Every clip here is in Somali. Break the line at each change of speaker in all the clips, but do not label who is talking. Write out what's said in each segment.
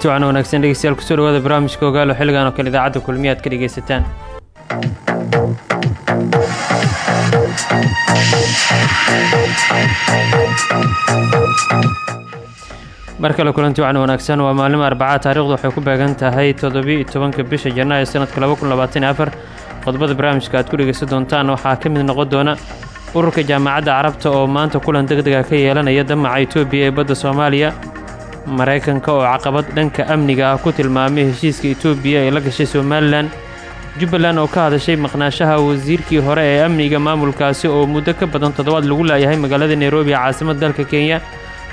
kulanti wacan wanaagsan dhegeystayaal ku soo dhawaada barnaamijka ogaalo xilligan oo kale idaacadda kulmiya ka dhegeysataan. Mar kale kulanti wacan wanaagsan waa maalimo arbaca taarikhdu waxay ku beegan tahay toddobiiyo tobanka bisha janaayo sanadka laba kun labaatan iyo afar. Qodobada barnaamijka aad ku dhegeysan doontaan waxaa ka mid noqon doona ururka jaamacadda carabta oo maanta kulan deg dega ka yeelanaya damaca itoobiya ee badda soomaaliya maraykanka oo caqabad dhanka amniga ah ku tilmaamay heshiiska itoobiya ee la gashay somalilan. Jubbaland oo ka hadashay maqnaashaha wasiirkii hore ee amniga maamulkaasi oo muddo ka badan toddobaad lagu laayahay magaalada nairobi ee caasimadda dalka kenya.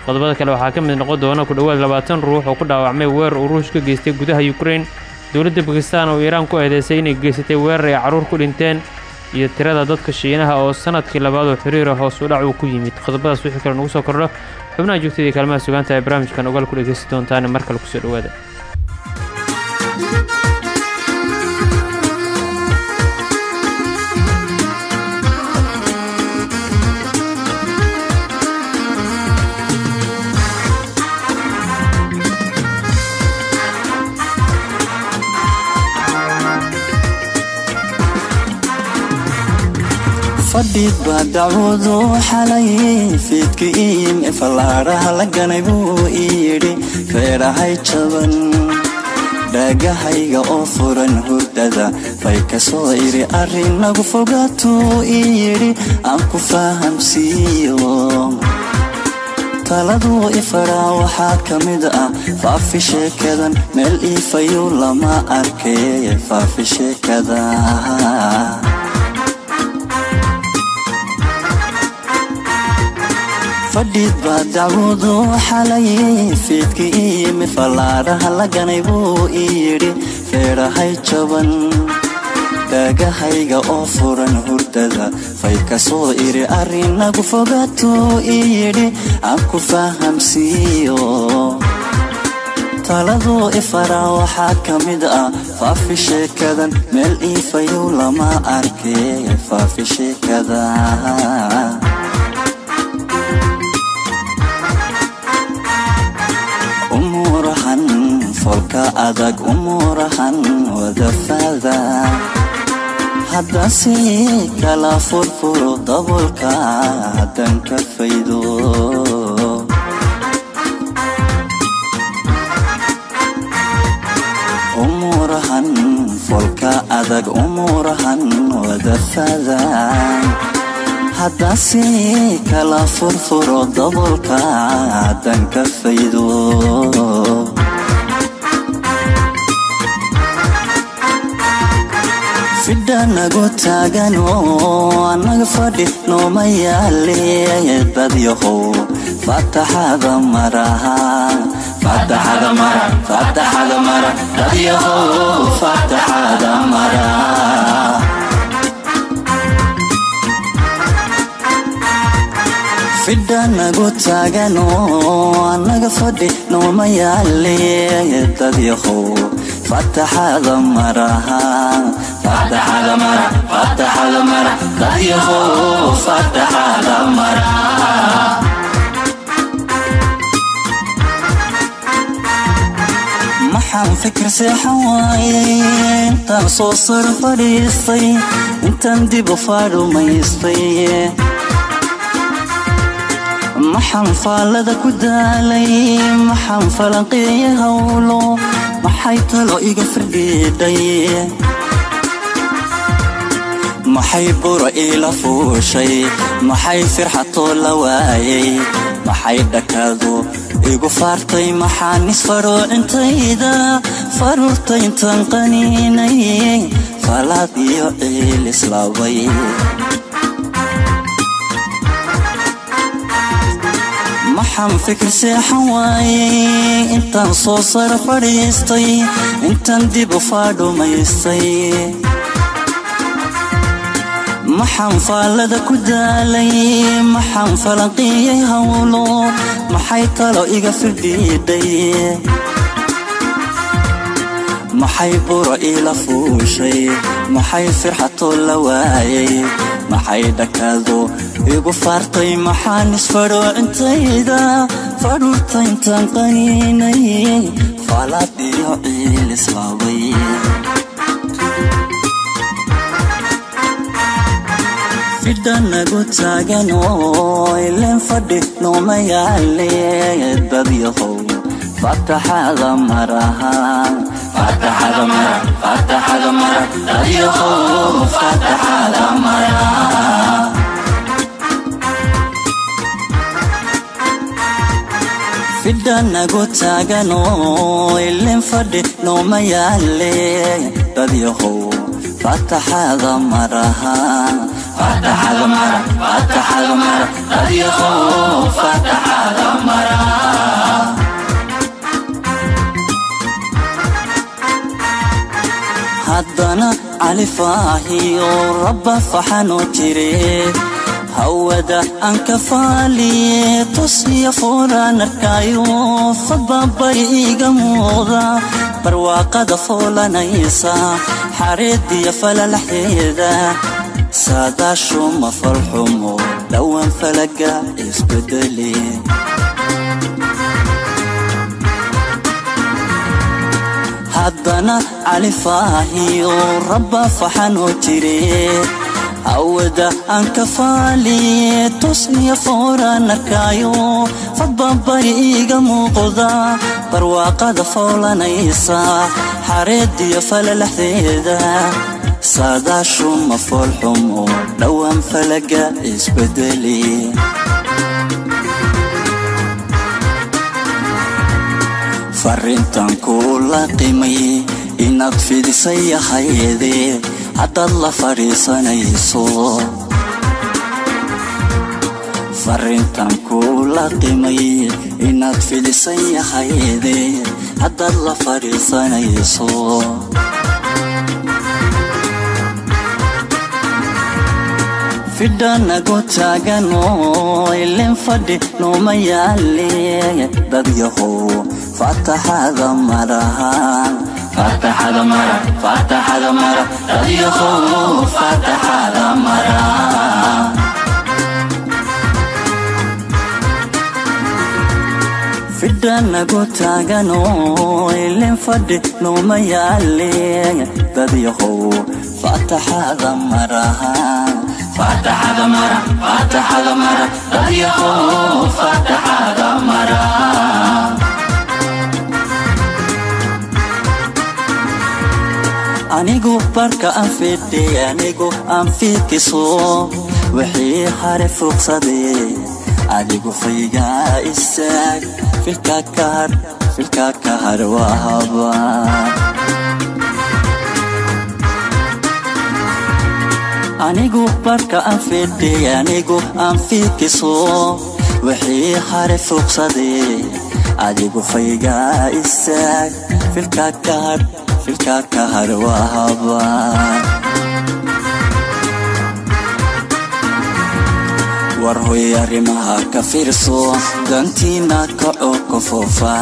Qodobada kale waxaa ka mid noqon doona ku dhowaad labaatan ruux oo ku dhaawacmay weerar uu ruush ka geystay gudaha yukrain dowladda bakistan oo iiraan ku eedeysay inay geysatay weerar ay carruur ku dhinteen. Iyo tirada dadka shiinaha oo sannadkii labaad oo xiriira hoos u dhac uu ku yimid. Qodobadaas wixii kale nagu soo kordho xubnaha joogtadii kaalmaha sugaanta ee barnaamijkan ogaal ku dhegeysan doontaane mar kale ku soo dhowaada
fadhid baa dacwadu xalay fiidka iime fallaaraha la ganay buu ii yidhi feedhahay jaban dhaagahayga oo furan hurdada bay ka soo idhi arrin nagu fogaatuu ii yidhi aan ku fahamsiiyo taladuu ifaraa waxaa ka mid ah faafi sheekadan meel iifayu lama arkay faafi sheekada fadhid baa dacwadu xalay fiidka iimi fallaaraha la ganay buu ii yidhi feedhahay jaban dhaagahayga oo furan hurdada fay ka soo idhi arrin nagu fogaatuu ii yidhi aan ku fahamsiiyo taladuu ifaraa waxaa ka mid ah faafi sheekadan meel iifayow lama arkay faafi sheekada folka adag umuurahan wadafaada haddase kala furfuro dabolka haddan ka faydo umuurahan folka adag umuurahan wadafaada haddase kala furfuro dabolka haddan ka faydo fidha nagu taaganoo annaga fadhi nooma yaale dadyahow fataxada maraha fidha nagu taaganoo annaga fadhi nooma yaale dadyahow fataxada maraha maxaan fikir seexan waayey intaan soo sar fadhiistay intaan dib u faadhumaystay maxaan faallada ku daalay maxaan falanqeeya hawlo maxay talo iga firdhiidhay maxay buro iila fuushay? Maxay firxatoo la waayay? Maxay dhakadu igu faartay maxaan isfarhoocintayda faruurtayntan qaniinay. Falaad iyo ciil islaabay maxaan fikir seexan waayey intaan soo sara fadhiistay. Intaan dib u faadhumaystay maxaan faallada ku daalay? Maxaan falanqiyey hawlo? Maxay talo iga firdhiidhay? Maxay buro iila fuushay? Maxay firxatoo la waayay? Maxay dhakaado igu faartay? Maxaan isfadho intayda? Fadhuurta intaan qaniinay? Faalaad iyo ciil islaabay fidhanagu taaganoo ileen fadhi nooma yaale dadyahow fataxada maraha mara fidhanagu taaganoo ileen fadhi nooma yaale dadyahow fataxada maraha mara dadyahow fataxada mara haddana califaahiyo rabba faxanoo jire. Hawada aan ka faaliye tusniya foolaan arkaayo fadbabari iiga muuqda barwaaqada foolanaysa xareediya falalaxeeda saadaashuma falxumo dhowaan falaga isbedele haddana califaahiyo rabba faxanoo jire hawada aan ka faaliye tusniya fooraan arkaayo fadbabari iiga muuqda barwaaqada foolanaysa xareediya falalaxdeeda saadaashuma foolxumo dhowaan falaga isbedele farrintan kuu la qimay inaad fidisay ahayde haddaad la fadhiisanayso farrintan kuu la qimay inaad fidisay ahayde haddaad la fadhiisanayso fidhanagu taaganoo ileen fadhi nooma yaale dadyahow fataxada maraha fataxada mara. Fataxada mara dadyahow fataxada mara. Fidhanagu taaganoo ileen fadhi nooma yaale dadyahow fataxada maraha fataxada mara fataxada mara dadyahow anigu barka aan fidhay anigu aan fiikiso wixii hare fuuqsaday adigu faygaa istaag filka kahar filka kahar waa habaar anigu barka aan fidhay anigu aan fiikiso wixii hare fuuqsaday adigu faygaa istaag. Filka kahar filka kahar waa habaar war hoy arrimaha ka fiirso dantiina kaco ka foofa.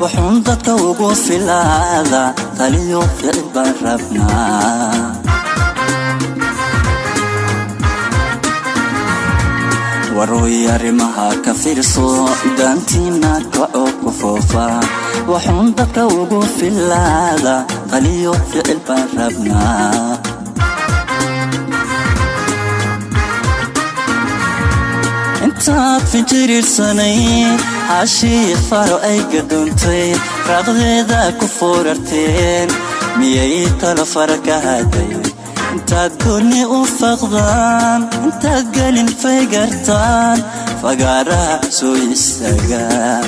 Wuxuun dadka ugu filaada taliyo ficil baan rabnaa warooy arrimaha ka fiirso. Daantiina kaco ku foofa. Waxuun dadka ugu filaada. Qaliyo ficil baan rabnaa. Intaad finjiriirsanay hashii faro ay gadoontay raaqdeeda ku foorarteen. Miyay talo fara ka haday intaad goonni u faqdaan intaad gelin faygartaan fagaaraha soo istaagaan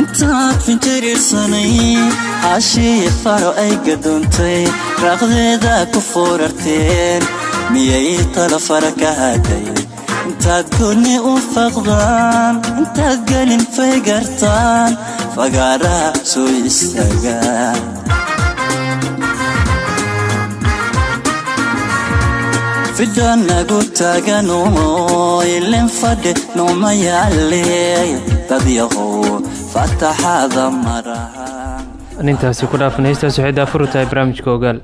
intaad finjiriirsanay hashii faro ay gadoontay raaqdeeda ku foorarteen miyay talo fara ka haday intaad goonni u faqdaan intaad gelin faygartaan fagaaraha soo istaagaan fidhanagu taagano ilin fadhi nooma yaale dadyahow fataxada maraha
intaasi ku dhaafan heystaas waxay daafuru tahay barnaamijka ogaal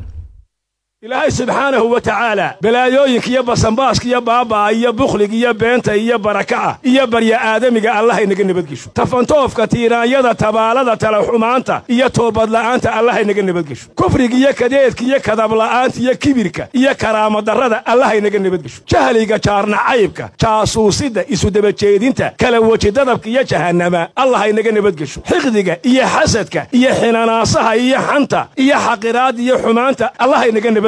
ilaahay subxaanahu wa tacaala balaayooyinka iyo basanbaaska iyo baaba'a iyo bukhliga iyo beenta iyo barakaca iyo barya aadamiga allahaynaga nabadgesho. Tafantoofka tiiraanyada tabaalada talaxumaanta iyo toobadla'aanta allahaynaga nabadgesho. Kufriga iyo kadeedka iyo kadabla'aanta iyo kibirka iyo karaamadarrada allahaynaga nabadgesho. Jahliga jaarnacaybka jaasuusidda isudabajeedinta kala wejidadabka iyo jahannama allahaynaga nabadgesho. Xiqdiga iyo xasadka iyo xinanaasaha iyo xanta iyo xaqiraadda iyo xumaanta allahaynaga nabadgesho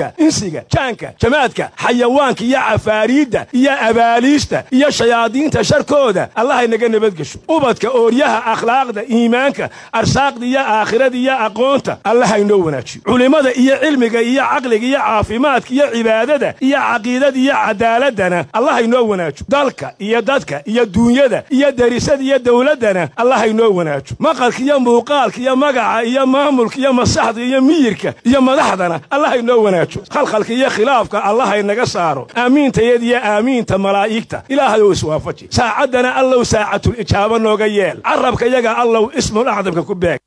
insiga jaanka jamaadka xayawaanka iyo cafaariidda iyo abaaliista iyo shayaadiinta sharkooda allahaynaga nabadgesho ubadka ooryaha akhlaaqda iimaanka arsaaqda iyo aakhirada iyo aqoonta allahaynoo wanaajiyo. Culimmada iyo cilmiga iyo caqliga iyo caafimaadka iyo cibaadada iyo caqiidada iyo cadaaladana allahaynoo wanaajo dalka iyo dadka iyo duunyada iyo derisada iyo dowladdana allahaynoo wanaajo maqalka iyo muuqaalka iyo magaca iyo maamulka iyo masaxda iyo miyirka iyo madaxdana allahaynoo wanaajo khalkhalka iyo khilaafka allahaynaga saaro. Aamiintayad iyo aamiinta malaa'igta. Ilaahayow iswaafaji saacaddana allow saacatul ijaaba nooga yeel. Carabka yaga allow ismul acdamka ku beeg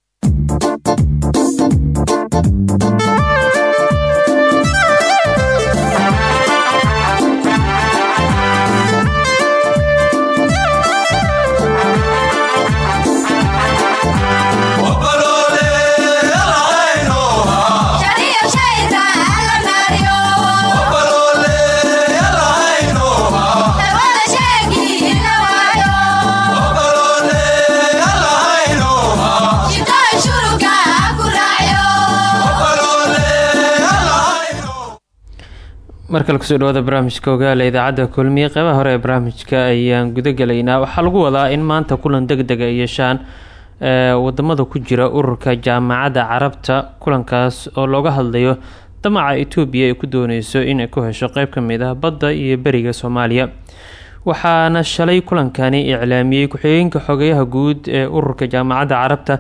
markale ku soo dhawaada barnaamijka ogaala idaacadda kulmiye qeybaha hore ee barnaamijka ayaan gudagelaynaa waxaa lagu wadaa in maanta kulan deg deg ay yeeshaan waddamada ku jira ururka jaamacadda carabta kulankaas oo looga hadlayo damaca etoobiya ay ku dooneyso inay ku hesho qeyb ka mid ah badda iyo beriga soomaaliya waxaana shalay kulankani iclaamiyey ku-xigeenka xogeyaha guud ee ururka jaamacadda carabta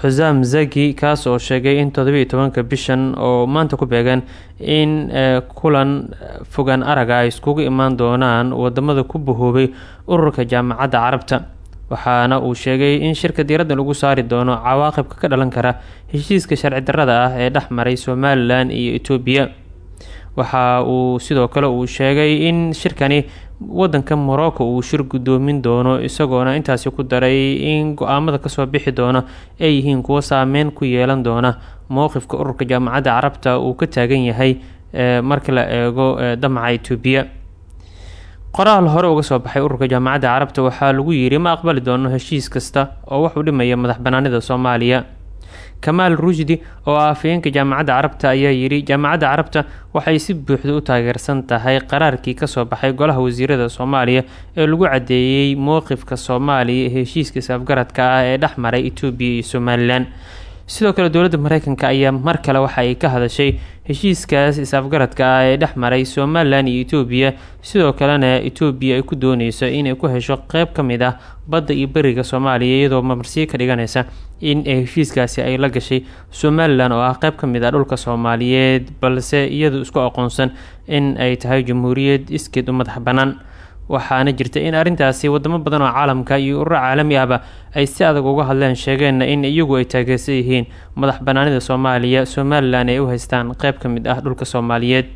xusaam zaki kaas oo sheegay in toddobiiyo tobanka bishan oo maanta ku beegan in kulan fogaan araga ay iskugu imaan doonaan waddamada ku bahoobay ururka jaamacadda carabta. Waxaana uu sheegay in shirka diiradda lagu saari doono cawaaqibka ka dhalan kara heshiiska sharci darrada ah ee dhex maray somalilan iyo etoobiya waxa uu sidoo kale uu sheegay in shirkani wadanka morocco uu shir gudoomin doono isagoona intaasi ku daray in go'aamada ka soo bixi doona ay yihiin kuwo saameyn ku yeelan doona. Mowqifka ururka jaamacadda carabta uu ka taagan yahay marka la eego damaca etoobiya qoraal hore uga soo baxay ururka jaamacadda carabta waxaa lagu yiri ma aqbali doono heshiis kasta oo wax u dhimaya madax banaanida soomaaliya kamaal rushdi oo ah jaamacadda carabta ayaa yidhi jaamacadda carabta waxay si buuxda u taageersan tahay qaraarkii ka soo baxay golaha wasiirada soomaaliya ee lagu cadeeyey mowqifka soomaaliya heshiiska isafgaradka ah ee dhex maray etoobiya iyo somalilan sidoo kale dowladda mareykanka ayaa mar kale waxa ka hadashay heshiiskaas is-afgaradka ah ee dhex maray somalilan iyo etoobiya sidoo kalena etoobiya ay ku dooneyso inay ku hesho qeyb ka mid ah badda iyo beriga soomaaliya iyadoo marmarsiyo ka dhiganaysa in heshiiskaasi ay la gashay somalilan oo ah qeyb ka mid ah dhulka soomaaliyeed balse iyadu isku aqoonsan in ay tahay jamhuuriyad iskeed u madax bannaan waxaana jirta in arrintaasi wadamo badan oo caalamka iyo ururo caalami ahba ay si adag uga hadleen sheegeenna in iyagu ay taageersan yihiin madax banaanida soomaaliya somalilan ay u haystaan qeyb ka mid ah dhulka soomaaliyeed.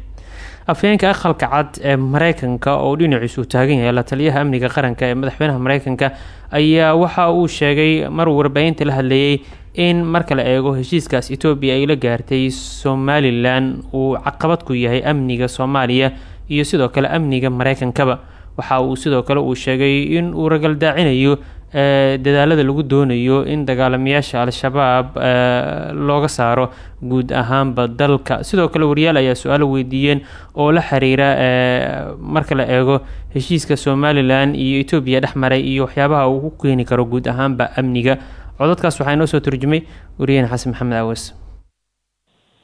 Afhayeenka aqalka cad ee mareykanka oo dhinaciisu taagan yahay la taliyaha amniga qaranka ee madaxweynaha mareykanka ayaa waxa uu sheegay maruu warbaahinta la hadleeyey in marka la eego heshiiskaas etoobiya ay la gaartay somalilan uu caqabad ku yahay amniga soomaaliya iyo sidoo kale amniga mareykankaba waxa uu sidoo kale uu sheegay in uu ragaldaacinayo dadaalada lagu doonayo in dagaalamayaasha al-shabaab looga saaro guud ahaanba dalka. Sidoo kale wariyaal ayaa su'aalo weydiiyeen oo la xiriira marka la eego heshiiska somalilan iyo etoobiya dhex maray iyo waxyaabaha uu ku keeni karo guud ahaanba amniga. Codadkaas waxaa inoo soo turjumay wariyaheen xasan maxamed awas.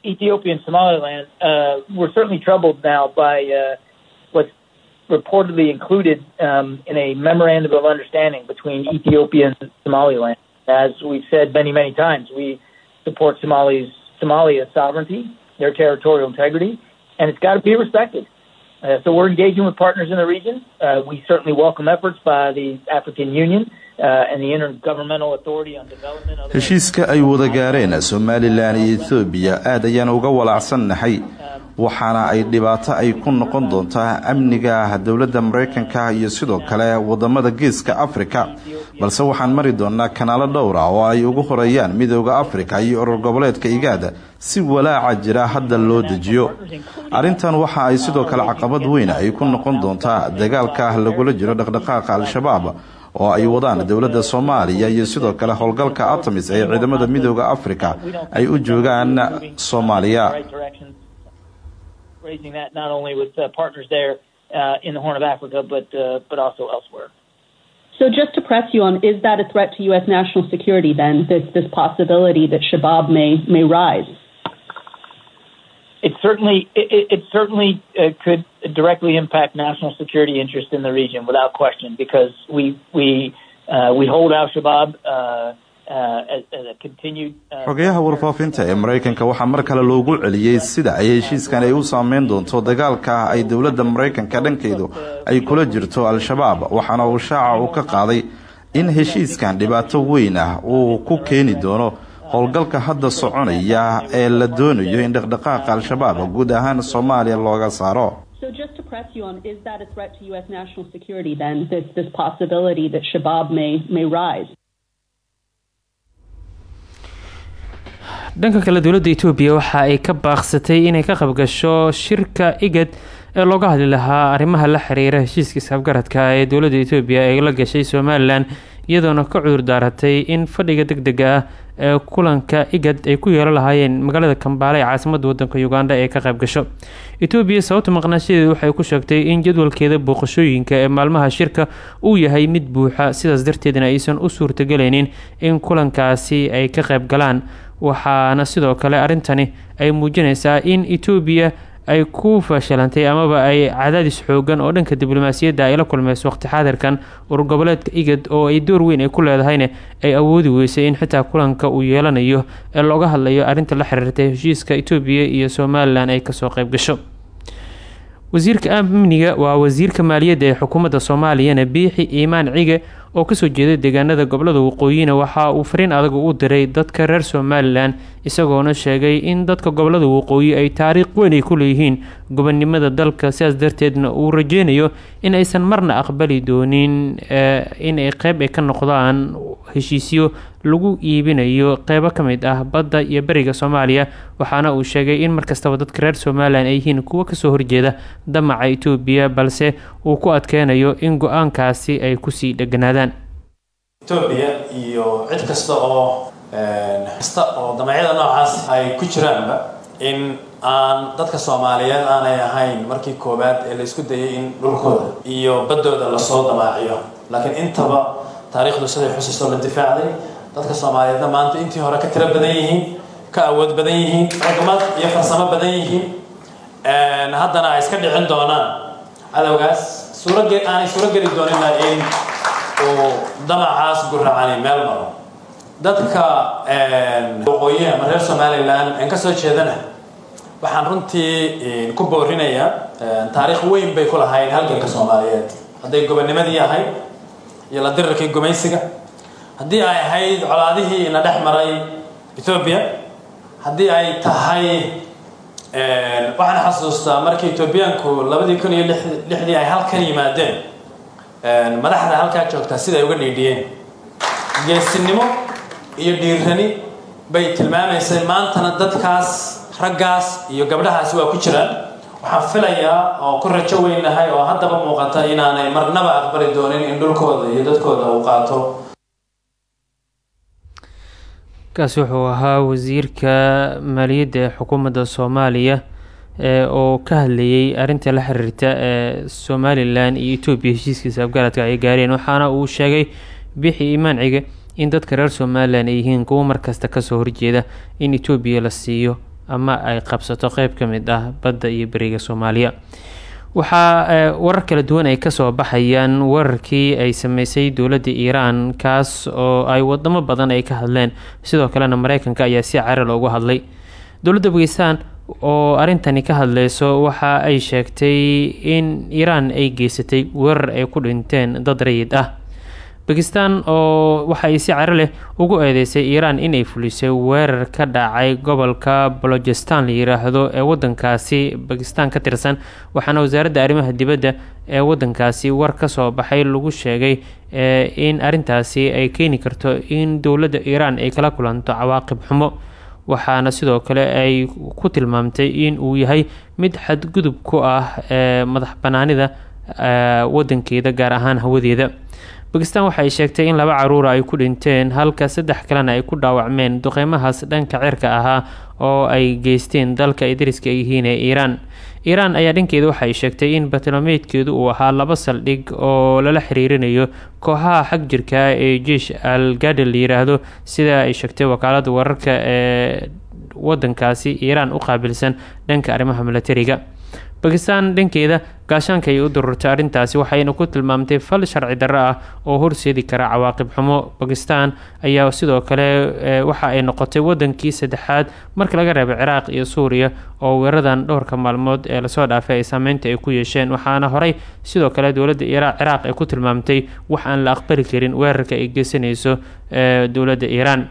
Ethiopia and Somaliland uh, were certainly troubled now by uh, reportedly included um, in a memorandum of understanding between Ethiopia and Somaliland. As we've said many, many times, we support Somali's Somalia's sovereignty, their territorial integrity, and it's got to be respected. Uh, so we're engaging with partners in the region. Uh, we certainly welcome efforts by the African Union uh,
heshiiska ay wada gaareen somalilan iyo ethoobiya aad ayaan uga walacsannahay waxaana ay dhibaato ay ku noqon doontaa amniga dowladda maraykanka iyo sidoo kale waddamada geeska afrika. Balse waxaan mari doonaa kanaalo dhowra oo ay ugu horeeyaan midooda afrika iyo urur goboleedka igaada si walaaca jira hadda loo dejiyo. Arrintan waxa ay sidoo kale caqabad weyn ay ku noqon doontaa dagaalka lagula jiro dhaqdhaqaaqa al-shabaab oo ay wadaan dowladda soomaaliya iyo sidoo kale howlgalka atamis ee ciidamada midooda afrika ay u joogaan soomaaliya
raising that not only with uh, partners there uh, in the Horn of Africa, but uh, but also elsewhere.
So, just to press you on, is that a threat to U.S. national security? Then this this possibility that Shabab may may rise.
It certainly it, it certainly uh, could directly impact national security interest in the region without question, because we we uh, we hold Al Shabaab. Uh,
xogayaha warfaafinta ee maraykanka waxaa mar kale loogu celiyey sida ay heshiiskan ay u saameyn doonto dagaalka ay dowladda maraykanka dhankeedu ay kula jirto al-shabaab waxaana uu shaaca uu ka qaaday in heshiiskan dhibaato weyn ah uu ku keeni doono howlgalka hadda soconaya ee la doonayo in dhaqdhaqaaqa al-shabaab guud ahaan soomaaliya looga saaro
So just to press you on, is that a threat to U.S. national security then, this, this possibility that Shabab may, may rise?
dhanka kale dowladda etoobiya waxa ay ka baaqsatay inay ka qaybgasho shirka igad ee looga hadli lahaa arrimaha la xiriira heshiiska ishabgaradka ee dowladda etoobiya ay la gashay somalilan iyadoona ka cudur daaratay in fadhiga deg dega ah ee kulanka igad ay ku yeelo lahaayeen magaalada kambaale ee caasimadda wadanka uganda ee ka qaybgasho etoobiya sababta maqnaashadeedu waxay ku sheegtay in jadwalkeeda booqashooyinka ee maalmaha shirka uu yahay mid buuxa sidaas darteedna aysan u suurtagelaynin in kulankaasi ay ka qayb galaan. Waxaana sidoo kale arrintani ay muujinaysaa in etoobiya ay ku fashilantay amaba ay cadaadis xoogan oo dhanka diblomaasiyadda ay la kulmeyso waqti xaadirkan urur goboleedka igad oo ay door weyn ay ku leedahayna ay awoodi weysay in xitaa kulanka uu yeelanayo ee looga hadlayo arrinta la xiriirtay heshiiska etoobiya iyo somalilan ay ka soo qayb gasho wasiirka amniga waa wasiirka maaliyadda ee xukuumadda soomaaliyana biixi iimaan cige oo ka soo jeeda deegaanada gobollada waqooyina waxa uu fariin adag u diray dadka reer somalilan isagoona sheegay in dadka gobollada waqooyi ay taariikh weyn ay ku leeyihiin gobonnimada dalka. Sidaas darteedna uu rajeynayo in aysan marna aqbali doonin in ay qeyb ay ka noqdaan heshiisyo lagu iibinayo qeybo ka mid ah badda iyo beriga soomaaliya. Waxaana uu sheegay in markastaba dadka reer somalilan ay yihiin kuwo ka soo horjeeda damaca etoobiya balse uu ku adkeynayo in go'aankaasi ay ku sii dheganaadaan
etoobiya iyo cid kasta oo kasta oo damacyada noocaas ay ku jiraanba in aan dadka soomaaliyeed aanay ahayn markii koowaad ee la isku dayay in dhulkooda iyo baddooda la soo damaaciyo. Laakiin intaba taariikhdu siday xusiso la difaacday dadka soomaaliyeedna maanta intii hore ka tiro badan yihiin ka awood badan yihiin ragmad iyo farsamo badan yihiin haddana ay iska dhicin doonaan. Cadowgaas suurage aanay suuro geli doonina in uu damacaas guracani meel maro. Dadka waqooyi ama reer somalilan aan ka soo jeedana waxaan runtii ku boorinayaa taariikh weyn bay ku lahayn halganka soomaaliyeed. Hadday gobonimadii ahayd iyo la dirirkii gumaysiga. Haddii ay ahayd colaadihii ina dhex maray ethoobiya haddii ay tahay waxaan xasuustaa markii etoobiyaanku labadii kun iyo lixdii ay halkan yimaadeen madaxda halkaa joogtaa siday uga dhiidhiyeen. Geesinimo iyo dhiirani bay tilmaamaysay maantana dadkaas raggaas iyo gabdhahaasi waa ku jiraan. Waxaan filayaa oo ku rajo weynahay oo haddaba muuqata inaanay marnaba aqbali doonin in dhulkooda iyo dadkooda uu qaato.
Kaasi wuxuu ahaa wasiirka maaliyadda ee xukuumadda soomaaliya oo ka hadlayay arrinta la xiriirta ee somalilan iyo etoobiya heshiiskiisa afgaradka ay gaareen. Waxaana uu sheegay bixi imaanciga in dadka reer somalilan ay yihiin kuwo markasta ka soo horjeeda in etoobiya la siiyo ama ay qabsato. Qeyb ka mid ah badda iyo beriga soomaaliya. Waxaa warar kala duwan ay ka soo baxayaan wararkii ay sameysay dowladda iiraan kaas oo ay wadamo badan ay ka hadleen. Sidoo kalena mareykanka ayaa si cari loogu hadlay. Dowladda bakistan oo arrintani ka hadleyso waxa ay sheegtay in iiraan ay geysatay weerar ay ku dhinteen dad rayid ah. Bakistan oo waxa ay si caro leh ugu eedeysay iiraan inay fulisay weerar ka dhacay gobolka balojistan la yiraahdo ee wadankaasi bakistan ka tirsan waxaana wasaaradda arrimaha dibadda ee wadankaasi war ka soo baxay lagu sheegay in arrintaasi ay keeni karto in dowladda iiraan ay kala kulanto cawaaqib xumo waxaana sidoo kale ay ku tilmaamtay in uu yahay mid xadgudub ku ah ee madax banaanida wadankeeda gaar ahaan hawadeeda bakistan waxa ay sheegtay in laba caruura ay ku dhinteen halka saddex kalena ay ku dhaawacmeen duqeymahaas dhanka cirka ahaa oo ay geysteen dalka ay dariska yihiin ee iiraan iiraan ayaa dhankeeda waxa ay sheegtay in batlomeedkeedu uu ahaa laba saldhig oo lala xiriirinayo kooxaha xag jirka ee jeish al gadel yiraahdo sida ay sheegtay wakaalada wararka ee wadankaasi iiraan u qaabilsan dhanka arrimaha milatariga bakistan dhankeeda gaashaanka ayay u dururtay arrintaasi waxayna ku tilmaamtay fal sharci darro ah oo horseedi kara cawaaqib xumo. Bakistan ayaa sidoo kale waxa ay noqotay wadankii saddexaad marka laga reebo ciraaq iyo suuriya oo weeradan dhowrka maalmood ee la soo dhaafay ay saameynta ay ku yeesheen. Waxaana horey sidoo kale dowladda ciraaq ay ku tilmaamtay wax aan la aqbali karin weerarka ay geysanayso dowladda iiraan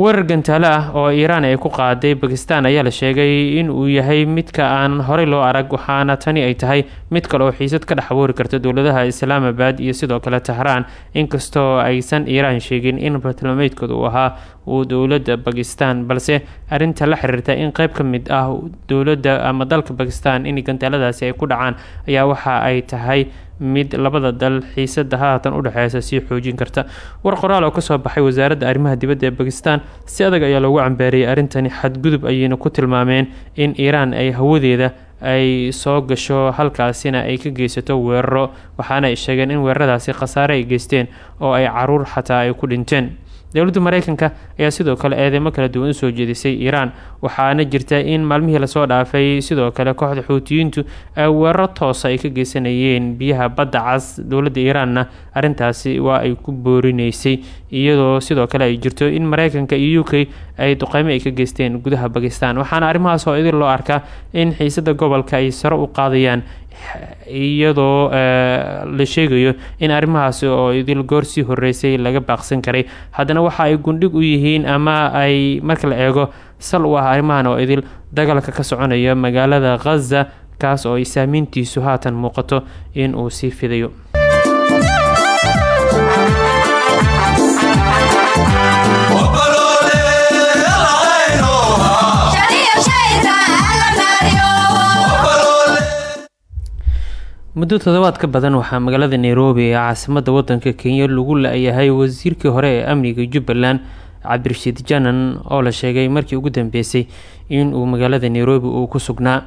weerar gantaale ah oo iiraan ay ku qaaday bakistan ayaa la sheegay in uu yahay midka aan horey loo arag waxaana tani ay tahay mid kale oo xiisad ka dhex abuuri karta dowladaha islaamabad iyo sidoo kale tahraan. Inkastoo aysan iiraan sheegin in bartilmaameedkooda uu ahaa uu dowladda bakistan balse arrinta la xiriirta in qeyb ka mid ah dowladda ama dalka bakistan in gantaaladaasi ay ku dhacaan ayaa waxa ay tahay mid labada dal xiisada haatan udhexeysa sii xoojin karta. War qoraal oo ka soo baxay wasaaradda arrimaha dibadda ee bakistan si adag ayaa loogu cambeeriyay arrintani xadgudub ayayna ku tilmaameen in iiraan ay hawadeeda ay soo gasho halkaasina ay ka geysato weeraro waxaana ay sheegeen in weeraradaasi khasaare ay geysteen oo ay carruur xataa ay ku dhinteen dowladda mareykanka ayaa sidoo kale eedeymo kala duwan u soo jeedisay iiraan waxaana jirta in maalmihii la soo dhaafay sidoo kale kooxda xuutiyiintu ay weeraro toosa ay ka geysanayeen biyaha badda cas. Dowladda iiraanna arrintaasi waa ay ku boorineysay iyadoo sidoo kale ay jirto in mareykanka iyo u k ay duqeymo ay ka geysteen gudaha bakistan waxaana arrimahaas oo idin loo arkaa in xiisada gobolka ay sare u qaadayaan iyadoo la sheegayo in arrimahaasi oo idil goor sii horeysay laga baaqsan karay. Haddana waxa ay gundhig u yihiin ama ay marka la eego sal u ah arrimahan oo idil dagaalka ka soconaya magaalada khaza kaas oo ay saamiintiisu haatan muuqato in uu sii fidayo muddo toddobaad ka badan waxaa magaalada nairobi ee caasimadda wadanka kenya lagu la-yahay wasiirkii hore ee amniga jubbaland cabdirashiid janan oo la sheegay markii ugu dambeysay in uu magaalada nairobi uu ku sugnaa.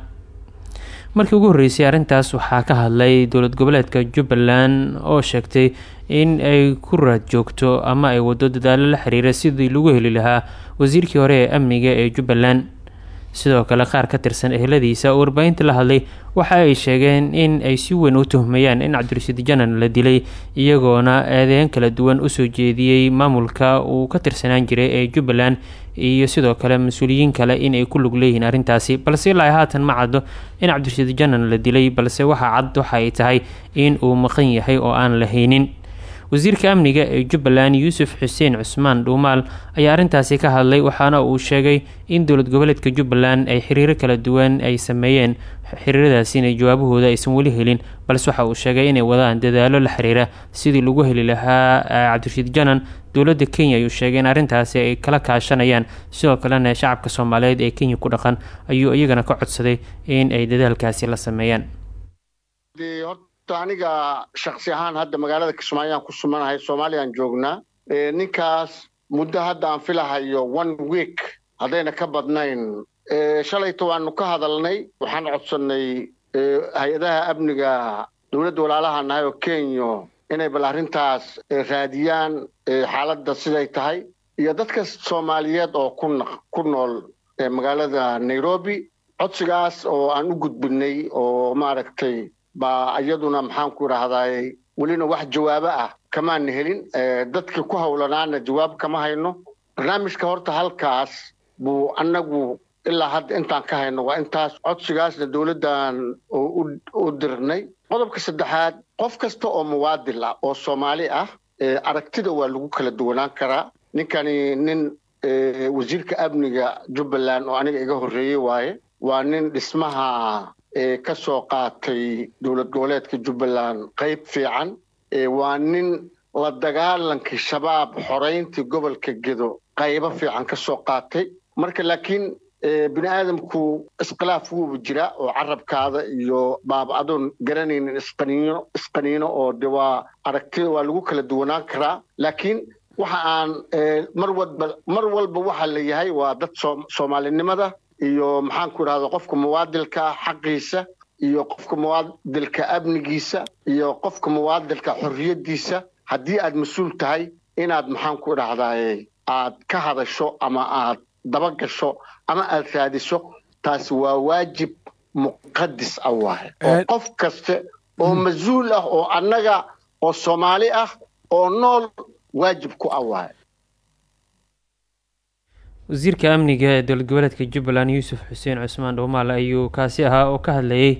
Markii ugu horreysay arrintaas waxaa ka hadlay dowlad goboleedka jubbaland oo sheegtay in ay ku raad joogto ama ay wado dadaalo la xiriira sidii lagu heli lahaa wasiirkii hore ee amniga ee jubbaland sidoo kale qaar ka tirsan eheladiisa oo warbaahinta la hadlay waxa ay sheegeen in ay si weyn u tuhmayaan in cabdirashiid janan la dilay iyagoona eedeyn kala duwan u soo jeediyey maamulka uu ka tirsanaan jiray ee jubbaland iyo sidoo kale mas'uuliyiin kale inay ku lug leeyihiin arrintaasi. Balse ilaa haatan ma caddo in cabdirashiid janan la dilay balse waxaa cad waxa ay tahay in uu maqan yahay oo aan la haynin wasiirka amniga ee jubbaland yuusuf xuseen cusmaan dhuumaal ayaa arrintaasi ka hadlay waxaana uu sheegay in dowlad goboleedka jubbaland ay xiriiro kala duwan ay sameeyeen. Xiriiradaasina jawaabahooda aysan weli helin balse waxa uu sheegay inay wadaan dadaalo la xiriira sidii lagu heli lahaa cabdirashiid janan. Dowladda kenya ayuu sheegay in arrintaasi ay kala kaashanayaan sidoo kalena shacabka soomaaliyeed ee kenya ku dhaqan ayuu iyagana ka codsaday in ay dadaalkaasi la sameeyaan
aniga shaksi ahaan hadda magaalada kismaayo aan ku sumanahay soomaaliyaan joognaa ninkaas muddo hadda aan filahayo one week haddayna ka badnayn shalayta waanu ka hadalnay. Waxaan codsannay hay'adaha amniga dowladda walaalaha nahay oo kenya inay bal arrintaas raadiyaan xaaladda siday tahay. Iyo dadka soomaaliyeed oo ku nool magaalada nairobi codsigaas oo aan u gudbinay oo maaragtay baa iyaduna maxaanku idhaahdaay welina wax jawaabo ah kamaana helin dadkii ku howlanaana jawaab kama hayno. Barnaamijka horta halkaas buu annagu ilaa hadda intaan ka hayno waa intaas codsigaasna dowladdan u dirnay. Qodobka saddexaad qof kasta oo muwaadil ah oo soomaali ah aragtida waa lagu kala duwanaan karaa. Ninkani nin wasiirka amniga jubbaland oo aniga iga horreeyey waaye waa nin dhismaha ka soo qaatay dowlad goboleedka jubbaland. Qayb fiican waa nin la dagaalankii shabaab xorayntii gobolka gedo. Qaybo fiican ka soo qaatay. Marka laakiin bini aadamku iskhilaaf wuuba jira oo carabkaada iyo baaba adoon garanaynin isqaniino isqaniino oo de waa aragtida waa lagu kala duwanaan karaa. Laakiin waxa aan mar walba mar walba waxa la yahay waa dad soomaalinimada iyo maxaanku idhahda qofka muwaadilka xaqiisa iyo qofka muwaadilka amnigiisa iyo qofka muwaadilka xorriyaddiisa. Haddii aad mas'uul tahay inaad maxaanku idhahdaye aad ka hadasho ama aad dabagasho ama aad raadiso taasi waa waajib muqadis ah oo qof kaste oo mas'uul ah oo annaga oo soomaali ah oo nool waajib ku ah
wasiirka amniga ee dowlad goboleedka jubbaland yuusuf xuseen cusmaan dhuumaal ayuu kaasi ahaa oo ka hadlayay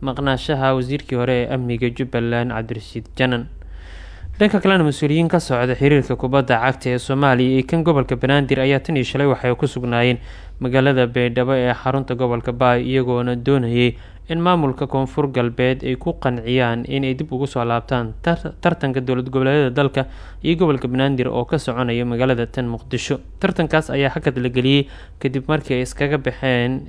maqnaashaha wasiirkii hore ee amniga jubbaland cabdirashiid janan dhanka kalena mas'uuliyiin ka socda xiriirka kubadda cagta ee soomaaliya iyo kan gobolka banaadir ayaa tan iyo shalay waxay ku sugnaayeen magaalada beydhabo ee xarunta gobolka baay iyagoona doonayay in maamulka koonfur galbeed ay ku qanciyaan inay dib ugu soo laabtaan tartanka dowlad goboleedyada dalka iyo gobolka banaadir oo ka soconaya magaalada tan muqdisho. Tartankaas ayaa xakad la geliyey kadib markii ay iskaga baxeen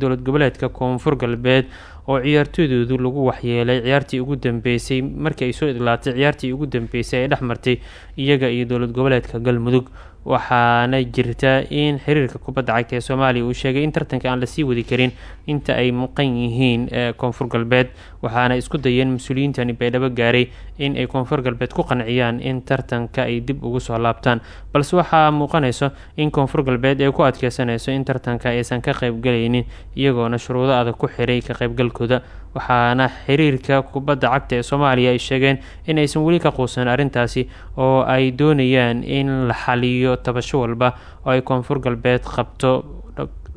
dowlad goboleedka koonfur galbeed oo ciyaartooydoodu lagu waxyeelay ciyaartii ugu dambeysay markii ay soo idlaatay ciyaartii ugu dambeysay ee dhex martay iyaga iyo dowlad goboleedka galmudug. Waxaana jirta in xiriirka kubadda cagta ee soomaaliya uu sheegay in tartanka aan la sii wadi karin inta ay muqan yihiin koonfur galbeed waxaana isku dayeen mas'uuliyiintani baydhabo gaaray in ay koonfur galbeed ku qanciyaan in tartanka ay dib ugu soo laabtaan. Balse waxaa muuqanayso in koonfur galbeed ay ku adkeysanayso in tartanka aysan ka qaybgalaynin iyagoona shuruudo adag ku xiray ka qaybgalkooda waxaana xiriirka kubadda cagta ee soomaaliya ay sheegeen in aysan weli ka quusan arrintaasi oo ay doonayaan in la xaliyo tabasho walba oo ay koonfur galbeed qabto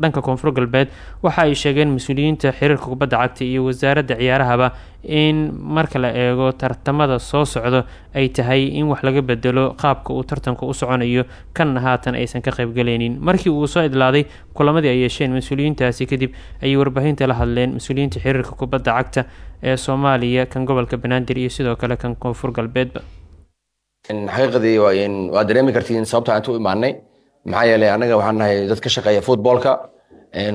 dhanka koonfur galbeed waxa ay sheegeen mas'uuliyiinta xiriirka kubadda cagta iyo wasaaradda ciyaarahaba in marka la eego tartamada soo socdo ay tahay in wax laga bedelo qaabka uu tartanku u soconayo kanna haatan aysan ka qaybgalaynin markii uu soo idlaaday kulamadii ay yeesheen mas'uuliyiintaasi kadib ayay warbaahinta la hadleen mas'uuliyiinta xiriirka kubadda cagta ee soomaaliya kan gobolka banaadir iyo sidoo kale kan koonfur galbeedba.
Xaqiiqdii waa dareemi kartiin sababta aan u imaanay maxaa yeelay annaga waxaan nahay dad ka shaqeeya footballka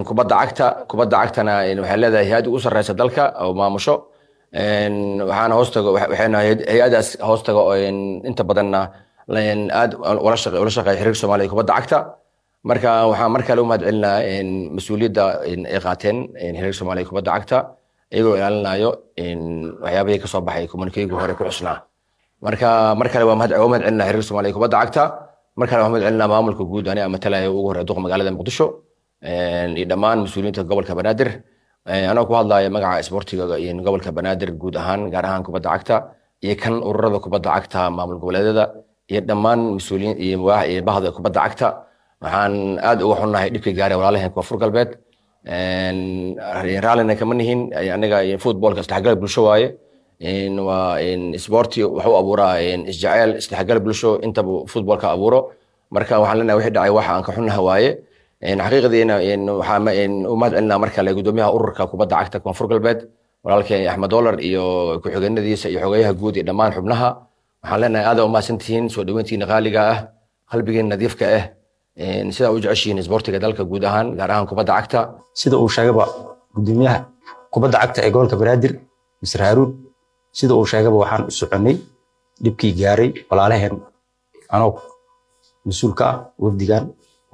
kubadda cagta kubadda cagtana waxay leedahay hay'adda ugu sarreysa dalka oo maamusho. Waxaana hoostago waxayna hay'adaas hoostaga oo inta badanna aad ula shaqeeya xiriirka soomaaliya kubadda cagta. Marka waxaan mar kale u mahad celinaa mas'uuliyadda ay qaateen xiriirka soomaaliya kubadda cagta iyagoo ilaalinayo waxyaabihii ka soo baxay communikeygu hore ku xusnaa. Marka mar kale waa mahad celinaa xiriirka soomaaliya kubadda cagta mar kale waa mahad celinaa maamulka guud aniga matalaya ugu horreya duqa magaalada muqdisho iyo dhammaan mas'uuliyiinta gobolka banaadir. Anoo ku hadlaya magaca isboortiga gobolka banaadir guud ahaan gaar ahaan kubadda cagta iyo kan ururada kubadda cagta maamul goboleedyada iyo dhammaan mas'uuliyiin iyo bahda kubadda cagta. Waxaan aad uga xunnahay dhibkii gaaray walaalaheen koonfur galbeed. Raallina kama nihin aniga footballka isdhexgal bulsho waaye waa sporti wuxuu abuuraa isjeceel isdhexgal bulsho intaba footballka abuuro. Marka waxaan leenahay wixii dhacay waxa aan ka xunnaha waaye. Xaqiiqdiina waxaan u celinaa mar kale gudoomiyaha ururka kubadda cagta koonfur galbeed walaalkay axmed dolar iyo ku-xigeenadiisa iyo xogeyaha guud iyo dhammaan xubnaha. Waxaan leenahay aada umahadsantihiin soo dhaweyntiina qaaliga ah qalbigiina nadiifka ah. Sidaa u jeceshihiin isboortiga dalka guud ahaan gaar ahaan kubadda cagta.
Sida uu sheegaba gudoomiyaha kubadda cagta ee gobolka banaadir misr haaruun sida uu sheegaba waxaan u soconnay dhibkii gaaray walaalaheen anoo mas'uul ka ah wafdigan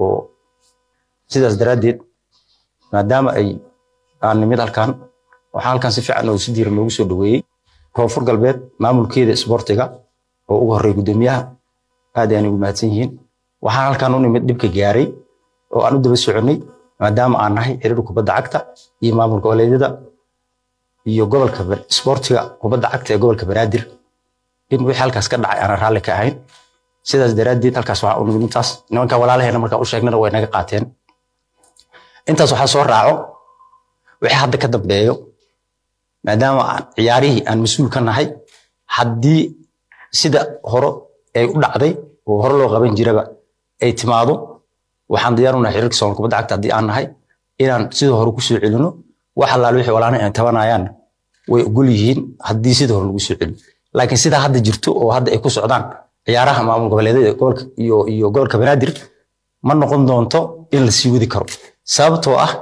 oo sidaas daraaddeed maadaama ay aan nimid halkan waxaa halkan si fiican si diiran loogu soo dhoweeyey koonfur galbeed maamulkeeda isboortiga oo ugu horreey guddoomiyaha aad ayaan ugu mahadsan yihiin. Waxaan halkan u nimid dhibka gaaray oo aan u daba soconnay maadaama aan nahay xiriir kubadda cagta iyo maamul goboleedyada iyo gobolka isboortiga kubadda cagta ee gobolka banaadir in wixii halkaas ka dhacay aanan raalli ka ahayn. Sidaas daraaddeed halkaas waxaa u nimid intaas. Nimanka walaalaheena markaan u sheegnana way naga qaateen. Intaas waxaa soo raaco wixii hadda ka dambeeyo maadaama aan ciyaarihii aan mas'uul ka nahay haddii sida hore ay u dhacday oo hore loo qaban jiraba ay timaado waxaan diyaar u nahay xiriirka soomaal kubadda cagta haddii aan nahay inaan sida hore ku soo celino wax allaale wixii walaalaha ay tabanayaan. Way ogol yihiin haddii sida hore lagu soo celiyo. Laakiin sidaa hadda jirto oo hadda ay ku socdaan ciyaaraha maamul goboleedyada iyo gobolka banaadir ma noqon doonto in la sii wadi karo. Sababtoo ah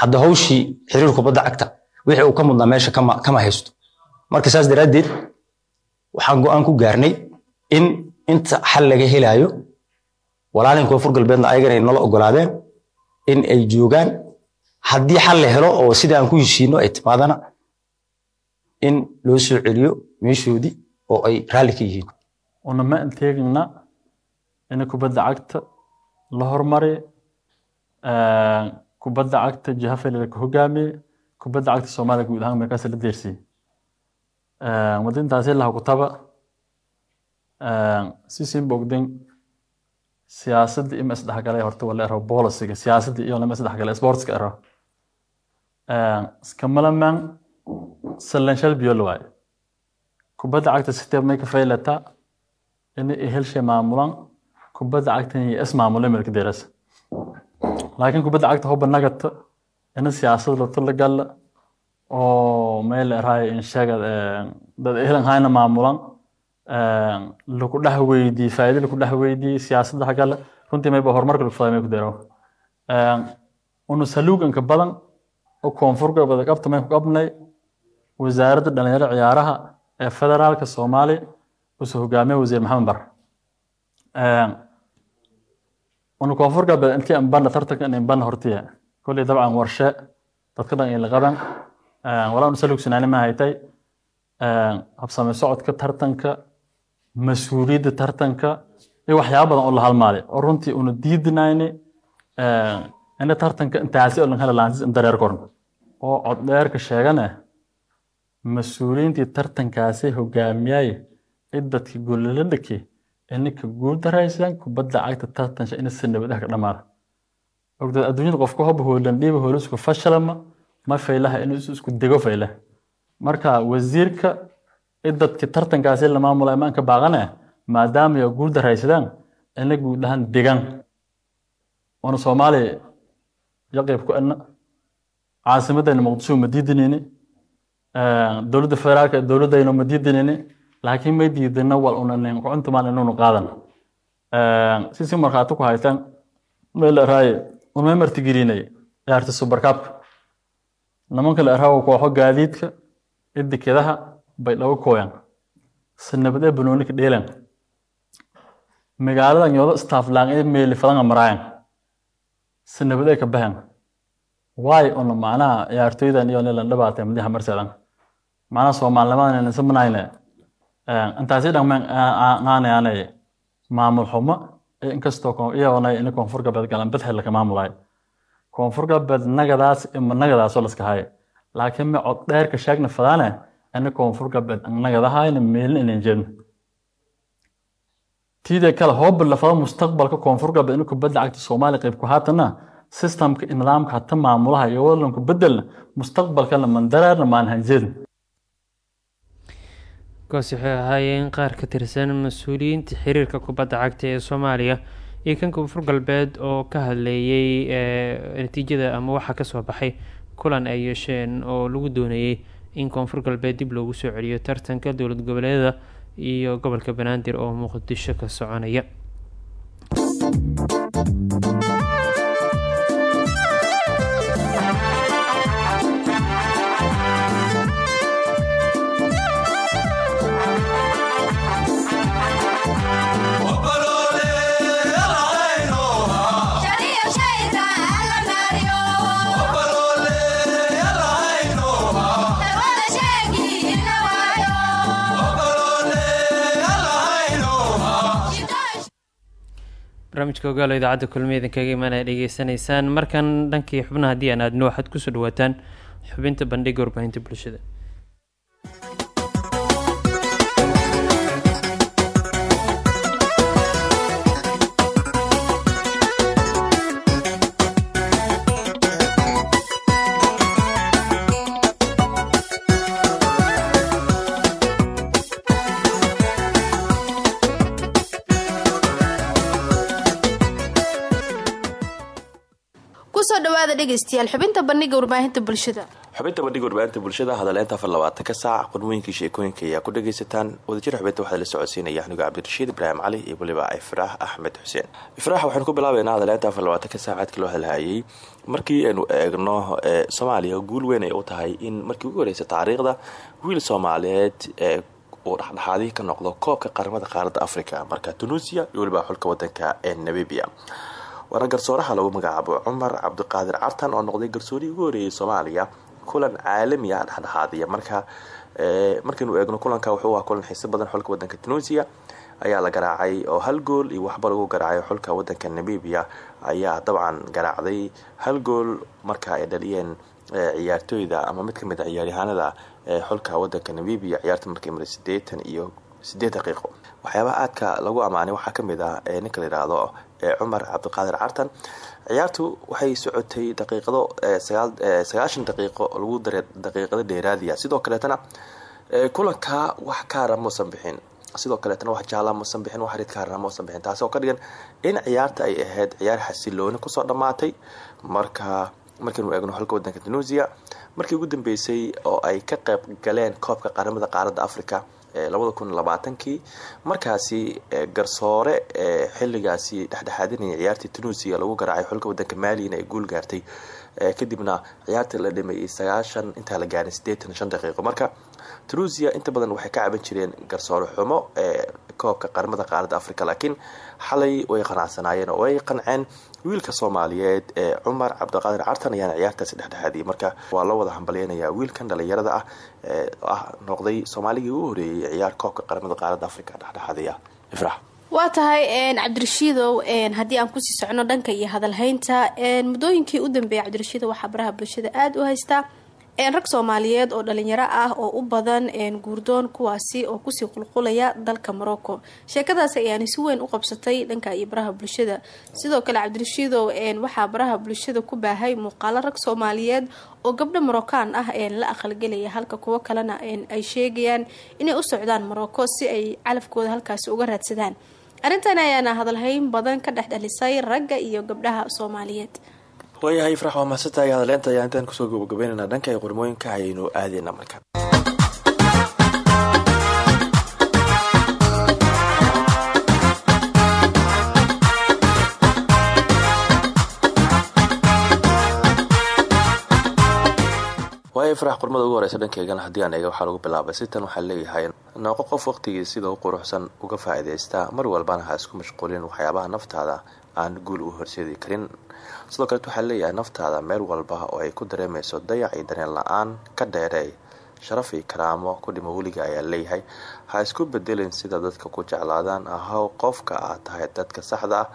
hadda hawshii xiriir kubadda cagta wixii uu ka mudnaa meesha kama haysto. Marka saas daraaddeed waxaan go'aan ku gaarnay in inta xal laga helaayo walaalin koonfur galbeedna ayagana ay nala ogolaadeen in ay joogaan haddii xal la helo oo sida aan ku heshiino ay timaadana in loo soo celiyo meeshoodii oo ay raalli ka yihiin.
Una ma inteegna in kubadda cagta la hormari kubadda cagta jiha felila ka hogaamiye kubadda cagta soomaaliya guud ahaan markaas la deersiye wadintaasi laha kutaba si siin bogden siyaasadda ima isdhexgalay horta wala ero bolisiga siyaasadda iyo lama sportska ero iskamalaman salanshal biyo la waayo kubadda cagta sitee may ka faylata in ay helshay maamulan kubadda cagta iyo is maamulay marka deerasa laakiin kubadda cagta hoba nagata in siyaasad la tala gala oo meel raay in sheega dad ehlan hayna maamulan lagu dhex weydii faa'iido lagu dhex weydii siyaasadda hagala runtii mayba horumarka lagu faday may ku unu saluuganka badan koonfur galbeed qabta may ku qabnay wasaaradda dhalinyaro ciyaaraha ee federaalka soomaaliya u soo hogaamiya wasiir maxamed bar. Unu koonfur galbeed intii anbana tartanka in anbana hortiya kolley dabcan warshe dadka dhan ila qaban walaa unu saluugsanaani ma haytay. Habsame socodka tartanka mas'uuliyadda tartanka iyo waxyaaba badan oo la halmaaday oo runtii una diidinayni ina tartanka intaasi oo lan hela laansis in dareer korn. Oo cod dheerka sheegane mas'uuliyiintii tartankaasi hogaamiyay cid dadka gollaladhaki ininka guul daraysan kubadda cagta tartansha ina si nabadaha ka dhamaada ogdaad adduunyada qofka hoba hoolan dhiiba hoolisku fashalama ma faylaha inuu isku dego faylah marka wasiirka cid dadka tartankaasi la maamula imaanka baaqane maadaama ay guul daraysadaan ina guud ahaan degan. Waana soomaaliya yaqayb ku adna caasimadayna muqdisho ma diidinayni dowladda federaalka dowladdayna ma diidinayni laakiin may diidina wal unanin kucuntumaan inuunu qaadan si si markhaati ku haytaan meel la raaye unmay martigelinay ciyaarta subarkaabka nimanka la eraawo kooxo gaadiidka idikedaha bay dhago kooyan sanabadee banoonika dheelan magaaladan yoodo staaflaan ee meeli fadanga maraayan sanabadee ka baahan waay una macnaha ciyaartoydan iyo nilan dhabaatay madiha marseedan macnaha soomaalnimadan nisamanayne intaasi dhammaan aanay maamul xumo inkastoo iyagoona ina koonfur galbeed galan badxel laka maamulay koonfur galbeed nagadaas ima nagadaasoo laska laakiin ma cod dheerka sheegna fadaane ina koonfur galbeed nagadahayna meelin inan jeedno tiida kale hooba lafada mustaqbalka koonfur galbeed kubadda cagta soomaaliya qayb ku haatana systemka nidaamka hata maamulaha iyo wadanku bedelna mustaqbalkana mandaraarna maan hanjeedna
kaasi waxay ahaayeen qaar ka tirsan mas'uuliyiinta xiriirka kubadda cagta ee soomaaliya iyo kan koonfur galbeed oo ka hadleeyey natiijada ama waxa ka soo baxay kulan ay yeesheen oo lagu doonayey in koonfur galbeed dib loogu soo celiyo tartanka dowlad goboleeda iyo gobolka banaadir oo muqdisho ka soconaya barnaamijka ogaalo idaacadda kulmiya idinkaga imaanaya dhegeysanaysaan markan dhankii xubnaha haddii aan aadno waxaad ku soo dhawaataan xubinta bandhiga warbaahinta bulshada
ku soo dhawaada dhegeystayaal xubinta bandhiga warbaahinta bulshada.
Xubinta bandhiga warbaahinta bulshada hadaleynta afar labaatanka saac qurmooyinkii sheekooyinka ayaa ku dhagaysataan wadajir xubinta waxaa la socodsiinaya anigo cabdirashiid ibraahim cali iyo weliba ifraax axmed xuseen. Ifraax waxaynu ku bilaabeynaa hadaleynta afar labaatanka saacaadkii loo hadlahayay. Markii aynu eegno soomaaliya guul weyn ay u tahay in markii ugu horeysa taariikhda wiil soomaaliyeed ee uu dhexdhexaadii ka noqdo koobka qaramada qaaradda africa marka tunuusiya iyo weliba xulka wadanka ee namibia waana garsooraha lagu magacaabo cumar cabdiqaadir cartan oo noqday garsoorihii ugu horeeyay soomaaliya kulan caalami ah dhexdhexaadiya marka markaynu eegno kulanka wuxuu ah kulan xiiso badan xulka wadanka tunisia ayaa la garaacay oo hal gool iyo waxba lagu garaacay. Xulka wadanka namibia ayaa dabcan garaacday hal gool marka ay dhaliyeen ciyaartooyda ama mid ka mid a ciyaaryahaanada xulka wadanka namibia ciyaarta markay maray sideetan iyo sideed daqiiqo. Waxyaabaha aadka lagu ammaanay waxaa ka mid ah ninka la yidhaahdo cumar cabdiqaadir cartan. Ciyaartu waxay socotay daqiiqado sagaashan daqiiqo lagu daray daqiiqado dheeraadiya sidoo kaleetana kulanka wax kaara muusan bixin. Sidoo kaleetana wax jaala muusan bixin wax rid kaarana muusan bixin. Oo ka dhigan in ciyaarta ay ahayd ciyaar xasilooni ku soo dhammaatay. Marka markaynu eegno xolka wadanka tunisia markii ugu dambeysay oo ay ka qayb galeen koobka qaramada qaaradda africa labada kun labaatankii markaasi garsoore xiligaasi dhexdhexaadinaya ciyaartii tunisia lagu garaacay xulka wadanka maaliyana ay guul gaartay. Kadibna ciyaarta la dhameeyey sagaashan intaa la gaaray sideetan shan daqiiqo. Marka tunisia inta badan waxay ka caban jireen garsoore xumo koobka qaramada qaaradda africa laakiin xalay way qanacsanaayeen oo way qanceen wiilka soomaaliyeed ee cumar cabdiqaadir cartan ayaana ciyaartaasi dhexdhexaadiyay marka waa loo wada hambalyeynaya wiilkan dhalinyarada ah ee ah noqday soomaaligii ugu horeeyay ciyaar koobka qaramada qaaradda africa dhexdhexaadiya ifrax
waa tahay cabdirashiidow haddii aan ku sii socno dhanka iyo hadalhaynta muddooyinkii u dambeeyay cabdirashiidow waxaa baraha bulshada aada u haystaa rag soomaaliyeed oo dhalinyaro ah oo u badan guurdoon kuwaasi oo ku sii qulqulaya dalka morocco sheekadaas ayaana si weyn u qabsatay dhanka iyo baraha bulshada. Sidoo kale cabdirashiidow waxaa baraha bulshada ku baahay muuqaalo rag soomaaliyeed oo gabdho moroccan ah la aqalgelaya halka kuwo kalena ay sheegayaan inay u socdaan morocco si ay calafkooda halkaasi uga raadsadaan. Arrintan ayaana hadalhayn badan ka dhex dhalisay ragga iyo gabdhaha soomaaliyeed
waayahay ifrax waa mahadsantahay hadaleenta ayaa intaan ku soo gabagabeynayna dhanka ay qormooyinka ayaynu aadeyna marka. Waaya ifrax qormada ugu horeysa dhankeygana haddii aan eega waxaa lagu bilaabay sitan waxaa leeyahay nooqo qof waqtigii sida u quruxsan uga faa-iideystaa mar walbana ha isku mashquulin waxyaabaha naftaada aan guul u horseedi karin sidoo kaleet waxaa leeyahay naftaada meel walba oo ay ku dareemayso dayac iyo dareen la'aan ka dheereey sharaf iyo karaamo ku dhimo weliga ayaa leeyahay ha isku bedelin sida dadka ku jeclaadaan ahow qofka aad tahay dadka saxda ah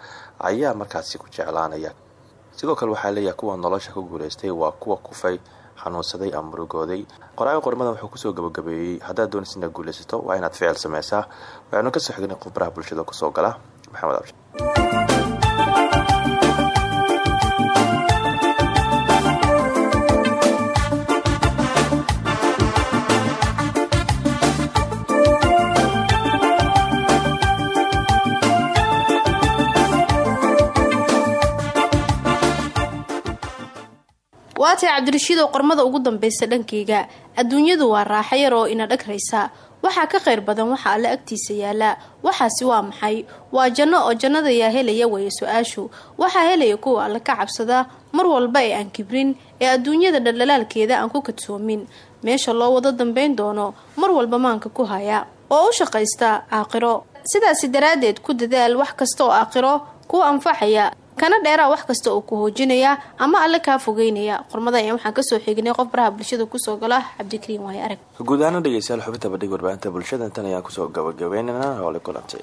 ayaa markaasi ku jeclaanaya. Sidoo kale waxaa leeyahay kuwa nolosha ku guuleystay waa kuwa kufay xanuunsaday ama murugooday qoraaga qormadan wuxuu ku soo gabagabeeyey haddaad doonaysa inaad guulaysato waa inaad ficil sameysaa. Waxaanu ka soo xignay qof baraha bulshada ku soo gala maxamed abshi
waatay cabdirashiid oo qormada ugu dambeysa dhankeyga adduunyadu waa raaxo yar oo ina dhagraysa waxaa ka kheyr badan waxa alle agtiisa yaalla waxaasi waa maxay? Waa janno oo jannada yaa helaya weeye su'aashu. Waxaa helaya kuwa alle ka cabsada. Mar walba ee aan kibrin ee adduunyada dhaldhalaalkeeda aan ku kadsoomin. Meesha loo wado dambeyn doono mar walba maanka ku haya. Oo u shaqaysta aakhiro. Sidaasi daraaddeed ku dadaal wax kasta oo aakhiro kuu anfacaya kana dheeraa wax kasta oo ku hoojinaya ama alle kaa fogeynaya. Qormada ayaan waxaan ka soo xignay qof baraha bulshada ku soo gala. Cabdikariin waayo arag.
Guud ahaana dhegeystayaal xubinta bandhig warbaahinta bulshada intan ayaan ku soo gabagabeynana hoole kulantay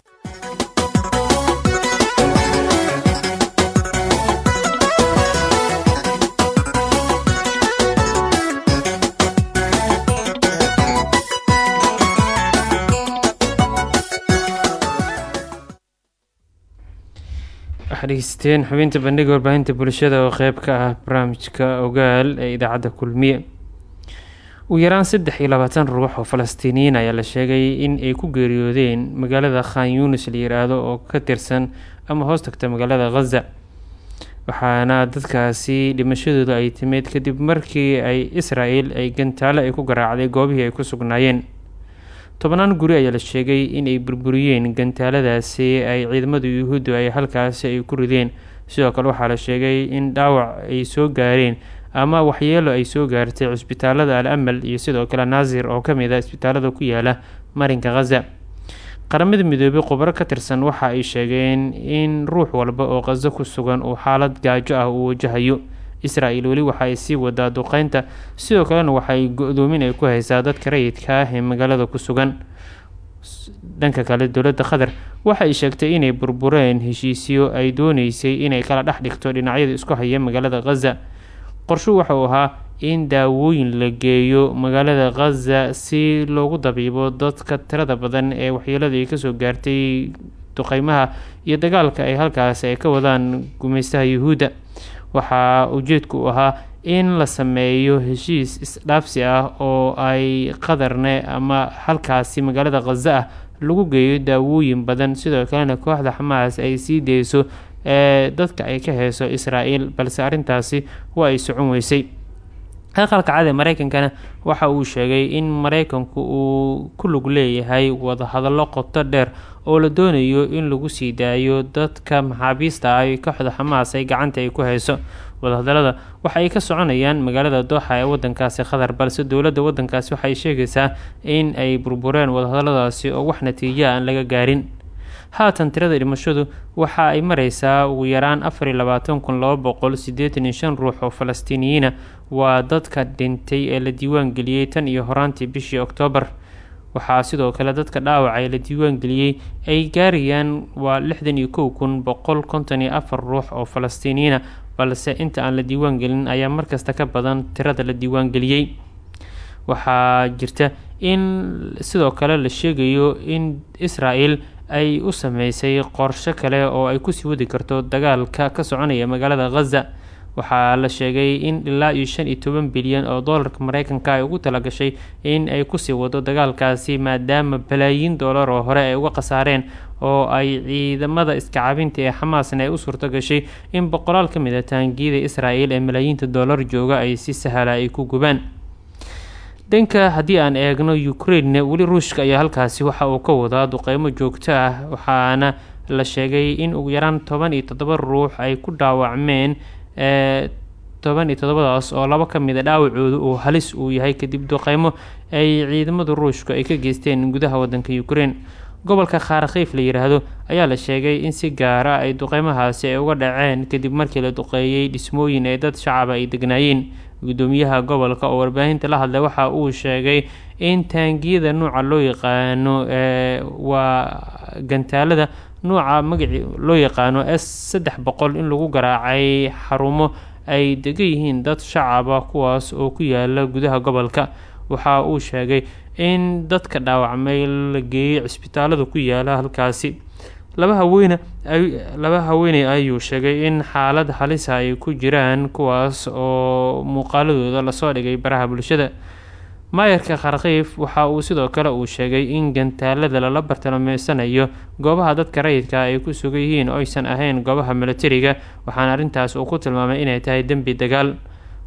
waxaa dhegeysteen xubinta bandhiga warbaahinta bulshada oo qeyb ka ah barnaamijka ogaal ee idaacadda kulmiye. Ugu yaraan saddex iyo labaatan ruux oo falastiiniyiin ayaa la sheegay in ay ku geeriyoodeen magaalada khan yunis la yiraahdo oo ka tirsan ama hoos tagta magaalada khaza waxaana dadkaasi dhimashadooda ay timid kadib markii ay isra-el ay gantaale ay ku garaacday goobihii ay ku sugnaayeen tobnaan guri ayaa la sheegay inay burburiyeen gantaaladaasi ay ciidamada yuhuuddu ay halkaasi ay ku rideen. Sidoo kale waxaa la sheegay in dhaawac ay soo gaareen ama waxyeelo ay soo gaartay cisbitaalada al amal iyo sidoo kale naasir oo ka mid a isbitaalada ku yaalla marinka khaza qaramada midoobay khubaro ka tirsan waxa ay sheegeen in ruux walba oo khazo ku sugan uu xaalad gaajo ah uu wajahayo isra-el weli waxa ay sii wadaa duqeynta sidoo kalena waxay go-doomin ay ku haysaa dadka rayidka ah ee magaalada ku sugan. Dhanka kale dowladda qatar waxa ay sheegtay inay burbureen heshiisyo ay dooneysay inay kala dhex dhigto dhinacyada isku haya magaalada khaza qorshu waxa uu ahaa in daawooyin la geeyo magaalada khaza si loogu dabiibo dadka tirada badan ee waxyeelada ay ka soo gaartay duqeymaha iyo dagaalka ay halkaasi ay ka wadaan gumeystaha yuhuudda waxaa ujeedku ahaa in la sameeyo heshiis isdhaafsi ah oo ay qadarne ama halkaasi magaalada khaza ah lagu geeyo daawooyin badan. Sidoo kalena kooxda xamaas ay sii deyso ee dadka ay ka heyso israa'el balse arrintaasi waa ay socon weysay aqalka cad ee mareykankana waxa uu sheegay in mareykanku uu ku lug leeyahay wadahadallo qoto dheer oo la doonayo in lagu sii daayo dadka maxaabiista ah ee kooxda xamaas ay gacanta ay ku hayso. Wadahadallada waxa ay ka soconayaan magaalada dooxa ee wadankaasi qatar balse dowladda wadankaasi waxay sheegaysaa in ay burbureen wadahadalladaasi oo wax natiijo aan laga gaarin. Haatan tirada dhimashadu waxa ay mareysaa ugu yaraan afar iyo labaatan kun laba boqol siddeetan iyo shan ruux oo falastiiniyiina. Waa dadka dhintay ee la diiwaan geliyey tan iyo horaantii bishii oktoobar waxaa sidoo kale dadka dhaawaca ee la diiwaan geliyey ay gaarayaan waa lixdan iyo kow kun boqol konton iyo afar ruux oo falastiiniyiina balse inta aan la diiwaan gelin ayaa markasta ka badan tirada la diiwaan geliyey. Waxaa jirta in sidoo kale la sheegayo in isra-el ay u sameysay qorsho kale oo ay ku sii wadi karto dagaalka ka soconaya magaalada khaza waxaa la sheegay in ilaa iyo shan iyo toban bilyan oo doolarka mareykanka ay ugu talagashay in ay ku sii wado dagaalkaasi maadaama balaayiin doolar oo hore ay uga khasaareen oo ay ciidamada iskacabinta ee xamaasna ay u suurto gashay in boqolaal ka mid a taangiyada isra-el ee malaayiinta doolar jooga ay si sahla ay ku gubaan. Dhanka haddii aan eegno ukraine weli ruushka ayaa halkaasi waxa uu ka wadaa duqeymo joogto ah waxaana la sheegay in ugu yaraan toban iyo toddoba ruux ay ku dhaawacmeen toban iyo toddobadaas oo laba ka mid a dhaawacooda uu halis uu yahay kadib duqeymo ay ciidamada ruushka ay ka geysteen gudaha wadanka ukraine. Gobolka kharakhiif la yiraahdo ayaa la sheegay in si gaara ay duqeymahaasi ay uga dhaceen kadib markii la duqeeyey dhismooyin ee dad shacaba ay degnaayeen gudoomiyaha gobolka oo warbaahinta. La hadlay waxa uu sheegay in taangiyada nuuca loo yaqaano ee waa gantaalada nuuca magaci loo yaqaano s saddex boqol in lagu garaacay xarumo ay degan yihiin dad shacaba kuwaas oo ku yaalla gudaha gobolka. Waxa uu sheegay in dadka dhaawacmay la geeyey cisbitaalada ku yaalla halkaasi laba haweyne laba haweeney ayuu sheegay in xaalad halisa ay ku jiraan kuwaas oo muuqaaladooda la soo dhigay baraha bulshada. Maayarka kharkiif waxa uu sidoo kale uu sheegay in gantaalada lala bartilmaameysanayo goobaha dadka rayidka ay ku sugan yihiin oo aysan ahayn goobaha milatariga waxaana arrintaas uu ku tilmaamay inay tahay dembi dagaal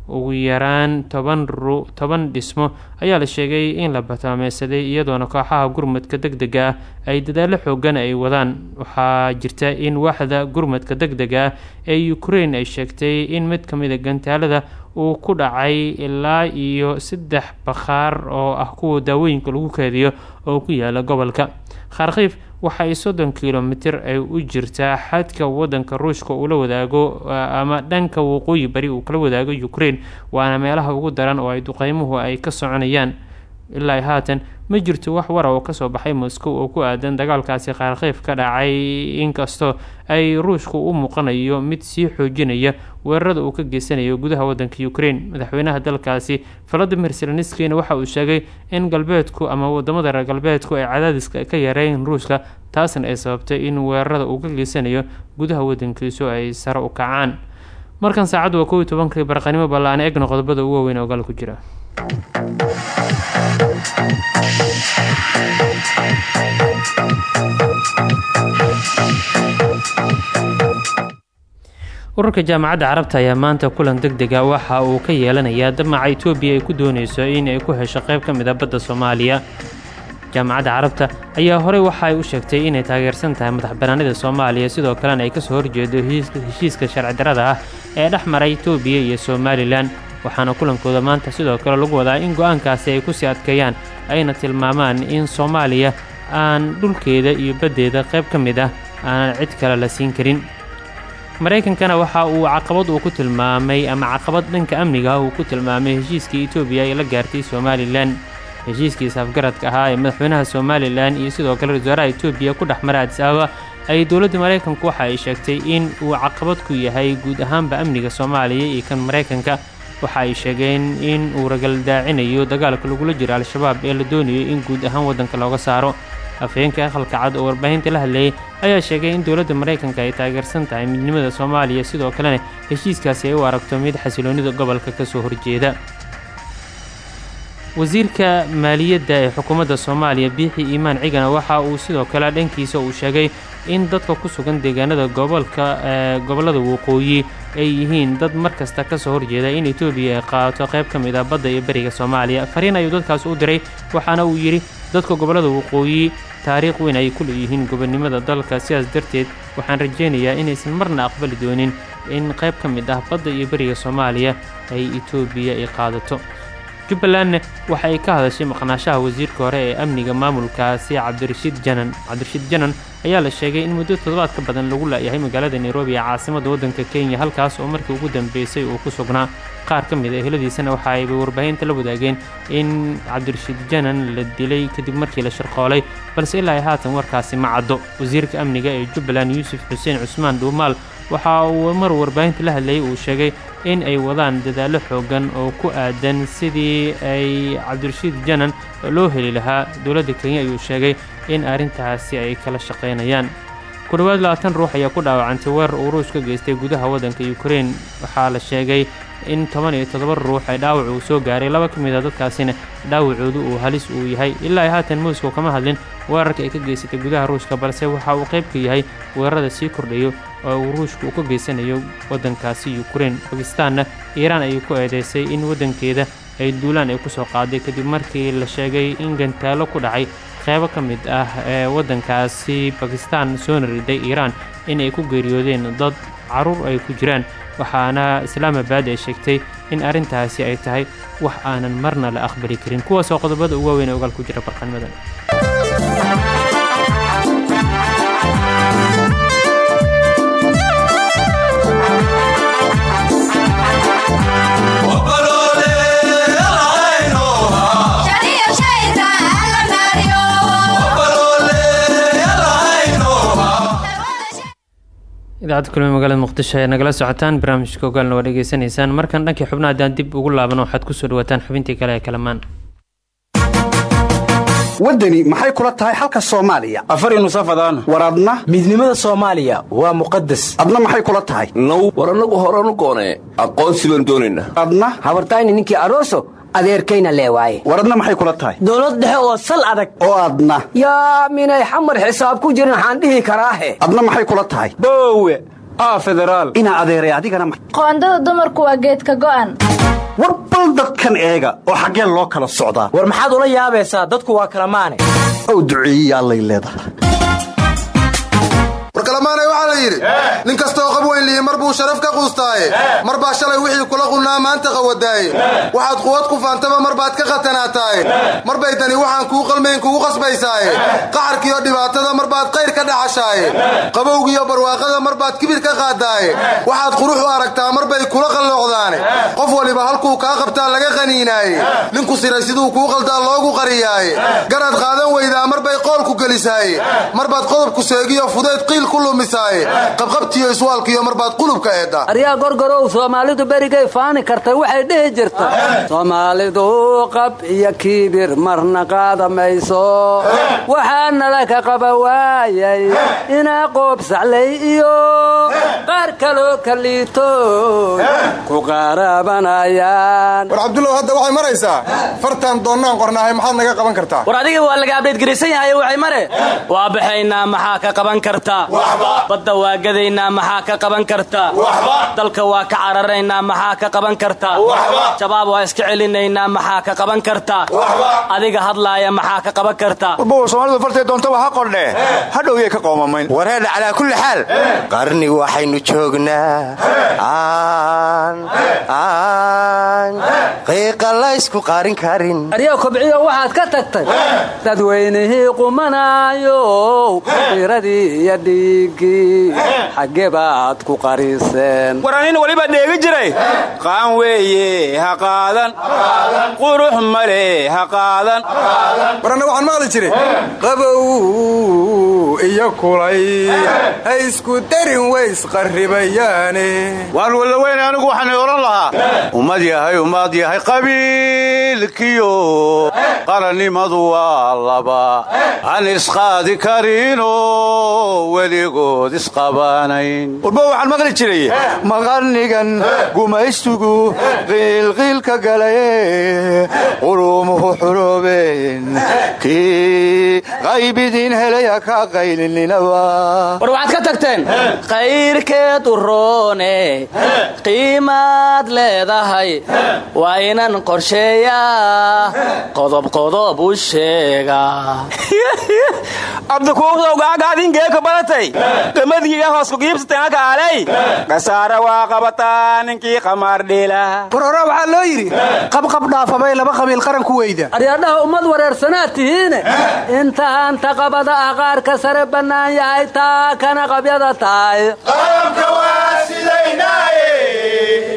ugu yaraan toban dhismo ayaa la sheegay in la bartilmaameysaday iyadoona kooxaha gurmadka deg dega ah ay dadaallo xoogan ay wadaan. Waxaa jirta in waaxda gurmadka deg dega ah ee ukraine ay sheegtay in mid ka mid a gantaalada uu ku dhacay ilaa iyo saddex bakhaar oo ah kuwa daawooyinka lagu keediyo oo ku yaalla gobolka kharkiif waxa ay soddon kilomitir ay u jirtaa xadka wadanka ruushka uu la wadaago ama dhanka waqooyi bari uu kala wadaago ukraine waana meelaha ugu daran oo ay duqeymuhu ay ka soconayaan. Ilaa haatan ma jirto wax wara oo ka soo baxay moscow oo ku aadan dagaalkaasi khaarkhiif ka dhacay. Inkastoo ay ruushku u muuqanayo mid sii xoojinaya weerarada uu ka geysanayo gudaha wadanka ukraine. Madaxweynaha dalkaasi valadimir seleniskina waxa uu sheegay in galbeedku ama waddamada reer galbeedku ay cadaadiska ka yareyn ruushka taasna ay sababtay in weerarada uu ka geysanayo gudaha wadankiisu ay sare u kacaan. Markan saacaddu waa kow iyo tobankii barqanimo ballaan eegna qodobada ugu waaweyn oo gal ku jira ururka jaamacadda carabta ayaa maanta kulan deg dega waxa uu ka yeelanayaa damaca itoobiya ay ku dooneyso in ay ku hesho qayb ka mid a badda soomaaliya. Jaamacadda carabta ayaa horey waxa u sheegtay inay taageersan tahay madax banaanida soomaaliya sidoo kalena ay ka soo horjeedo heshiiska sharci darada ah ee dhex maray itoobiya iyo somalilan waxaana kulankooda maanta sidoo kale lagu wadaa in go'aankaasi ay ku sii adkeeyaan ayna tilmaamaan in soomaaliya aan dhulkeeda iyo baddeeda qayb ka mid ah aanan cid kale la siin karin. Maraykankana waxa uu caqabad uu ku tilmaamay ama caqabad dhanka amniga uu ku tilmaamay heshiiskii etoobiya ay la gaartay somalilan heshiiskiisa afgaradka ahaa ee madaxweynaha somalilan iyo sidoo kale ra-iisul-wasaaraha etoobiya ku dhex mara adis ababa ay dowladda maraykanku waxa ay sheegtay in uu caqabad ku yahay guud ahaanba amniga soomaaliya iyo kan maraykanka waxa ay sheegeen in uu ragaldaacinayo dagaalka lagula jiro al-shabaab ee la doonayo in guud ahaan waddanka looga saaro. Afhayeenka aqalka cad oo warbaahinta la hadlayay ayaa sheegay in dowladda maraykanka ay taageersan tahay midnimada soomaaliya sidoo kalena heshiiskaasi ay u aragto mid xasiloonnida gobolka ka soo horjeeda. Wasiirka maaliyadda ee xukuumadda soomaaliya biixi iimaan cigana waxa uu sidoo kale dhankiisa uu sheegay in dadka ku sugan deegaanada gobolka ee gobollada waqooyi ay yihiin dad mar kasta ka soo horjeeda in etoobiya ay qaadato qayb ka mid ah badda iyo beriga soomaaliya. Fariin ayuu dadkaas u diray waxaana uu yidhi dadka gobollada waqooyi taariikh weyn ay ku leeyihiin gobonnimada dalka. Sidaas darteed waxaan rajaynayaa inaysan marna aqbali doonin in qayb ka mid ah badda iyo beriga soomaaliya ay etoobiya ay qaadato jubbalandna waxa ay ka hadashay maqnaashaha wasiirka hore ee amniga maamulkaasi cabdirashiid janan. Cabdirashiid janan ayaa la sheegay in muddo toddobaad ka badan lagu la'yahay magaalada nairobi ee caasimadda waddanka kenya halkaas oo markii ugu dambeysay uu ku sugnaa. Qaar ka mid a eheladiisana waxa ayba warbaahinta la wadaageen in cabdirashiid janan la dilay kadib markii la shirqoolay balse ilaa haatan warkaasi ma caddo. Wasiirka amniga ee jubbaland yuusuf xuseen cusmaan dhuumaal waxa uu mar warbaahinta la hadlayay uu sheegay in ay wadaan dadaallo xooggan oo ku aadan sidii ay cabdirashiid janan loo heli lahaa. Dowladda kenya ayuu sheegay in arrintaasi ay kala shaqaynayaan ku dhowaad labaatan ruux ayaa ku dhaawacantay weerar uu ruush ka geystay gudaha waddanka ukrein waxaa la sheegay in toban iyo toddoba ruux ay dhaawac uu soo gaaray. Laba ka mid a dadkaasina dhaawacoodu uu halis uu yahay. Ilaa ay haatan moscow kama hadlin weerarka ay ka geysatay gudaha ruushka balse waxa uu qayb ka yahay weerarada sii kordhayo oo uu ruushka uu ka geysanayo waddankaasi ukrein bakistaanna iiraan ayay ku eedeysay in waddankeeda ay duulaan ay ku soo qaaday kadib markii la sheegay in gantaalo ku dhacay qeybo ka mid ah ee waddankaasi bakistaan soona riday iiraan in ay ku geeriyoodeen dad carruur ay ku jiraan. Waxaana islaamabad ay sheegtay in arrintaasi ay tahay wax aanan marna la aqbali karin. Kuwaasoo qodobada ugu waaweyn ee ogaal ku jira barqanimadan idaacadda kulmi magaalada muqdisho ayaa nagala socotaan barnaamijka ogaalna waa dhegeysanaysaan. Markan dhankii xubnaha haddaan dib ugu laaban waxaad ku soo dhawaataan xubintii kale ee kalamaan.
Waddani maxay kula tahay xalka soomaaliya?
Afari nusafadaan
war adna?
Midnimada soomaaliya waa muqadas
adna maxay kula tahay?
Now war annagu horanu goonee aqoonsi baan doonaynaa
adna?
Habartayni ninkii aroso adeerkayna lee waaye
war adna maxay kula tahay?
Dowlad dhexe oo sal adag.
Oo adna
yaa minay xamar xisaab ku jirin waxaan dhihi karaahe
adna maxay kula tahay?
Boowe aa federaal.
Inaa adeeray adigana
qoondada dumarku waa geedka go'an.
War bal dadkan eega oo xaggee loo kala socdaa.
War maxaad ula yaabaysaa dadku waa kala maane.
Ow duceeyiya allay leedahay
war kalamaanay waxaa la yidhi nin kastoo qab weyn lihi mar buu sharaf ka quustaaye. Mar baa shalay wixii kula qunnaa maanta qawadaaye. Waxaad quwad ku faantaba mar baad ka khatanaataaye mar bay dani waxaan kuu qalmayn kugu qasbaysaaye. Qaxarkiiyo dhibaatada mar baad qayr ka dhaxashaaye qabowgiiyo barwaaqada mar baad kibir ka qaadaaye. Waxaad qurux u aragtaa mar bay kula qallooqdaane qof waliba halkuu kaa qabtaa laga qaniinaaye. Ninku siray siduu kuu qaldaa loogu qariyaaye. Garaad qaadan weydaa mar bay qoolku gelisaaye. Mar baad qodobku seegiyo fudayd qiil ku lumisaaye qabqabtiyo iswaalkiyo mar baad qulubka eeddaa
aryaa gorgorow soomaalidu berigay faani kartay waxay dhihi jirta. Soomaalidu qab iyo kiibir marna qaada mayso waxaanala ka qaba waayay inaa qoob saclay iyo qaar kaloo kaliito ku qaarabanayaan
war cabdullaw hadda waxay maraysaa? Fartaan doonnaan qornaahay maxaad naga qaban kartaa?
War adiga waa laga abdheedgaraysan yahay waxay mare. Waa baxaynaa maxaa ka qaban kartaa badda waa gadaynaa maxaa ka qaban kartaa dalka waa ka cararaynaa maxaa ka qaban kartaa shabaab waa iska celinaynaa maxaa ka qaban kartaa adiga hadlaaya maxaa ka qaban kartaa
warbow soomaalidu fartay doontaba ha qordhe hadhowyay ka qoomamayn.
Wareedha calaa kulli xaal. Qarni waxaynu joognaa. Aan qiiqa laysku qaarin karin.
Aryaa kobciyo waxaad ka tagtay. Dadweynihii qumanaayow iradii iyo dhiiggii xaggee baad ku qariseen.
War anin weliba dheegi jiray. Qaan weeye ha qaadan. Qurux male ha qaadan.
War anna waxaan maqli jiray. Qabow iyo kulay. Ha isku darin ways qarribayaane.
Waan wallaweyn anigu waxaan odhan lahaa. Ummad yahay ummad yahay qabiilkiyo. Qarannimadu waa laba. Aan isqaadi karinoo weligood isqabaanayn warbo waxaan maqli jiray maqarnigan gumaystugu qiilqiilka galaye qurumuhu xuroobeen kii qaybidiin helaya ka qaylininaba
war waxaad ka tagteen kayrkeed u roone qiimaad leedahay waa inan qorsheeyaa qodobqodob u sheega. Abdikuuqdowgaagaadingeeka badatay gamadiiga hooskugiibsatenaka aley kasaara waa qabataa ninkii qamaardhiila
war hore waxaa loo yidhi qabqab dhaafabay laba qabiil qaran ku weyda.
Aryaadhaha ummad wareersanaad tihiine. Intaan taqabada ah qaarka sare bannaan yahay taa kana qabyada tahay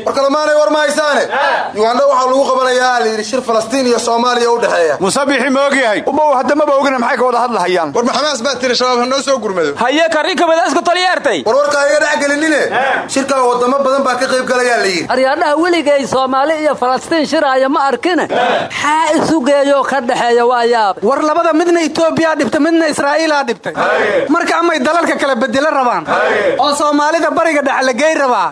war kalemaanay war mahaysaane yugandha waxaa lagu qabanayaa layidhi shir falastiin iyo soomaaliya u dhexeeya.
Musabixi ma ogyahay? Ubow haddamaba ogina maxay ka wada hadlahayaan?
War maxamaas baa tiri shabaab ha noo soo gurmado.
Haye karrinkabadaasku taliyeertay
war warkaa iga dhex gelinine? Shirkan wadamo badan baa ka qayb galayaa la yidhi.
Aryaadhaha weligay soomaali iyo falastiin shiraaya ma arkine. Xaa isu geeyoo ka dhexeeya waa yaabay
war labada midna etoobiyaa dhibtay midna israa'iilaa dhibtay marka amay dalalka kala bedelo rabaan. Oo soomaalida bariga dhex la gey rabaa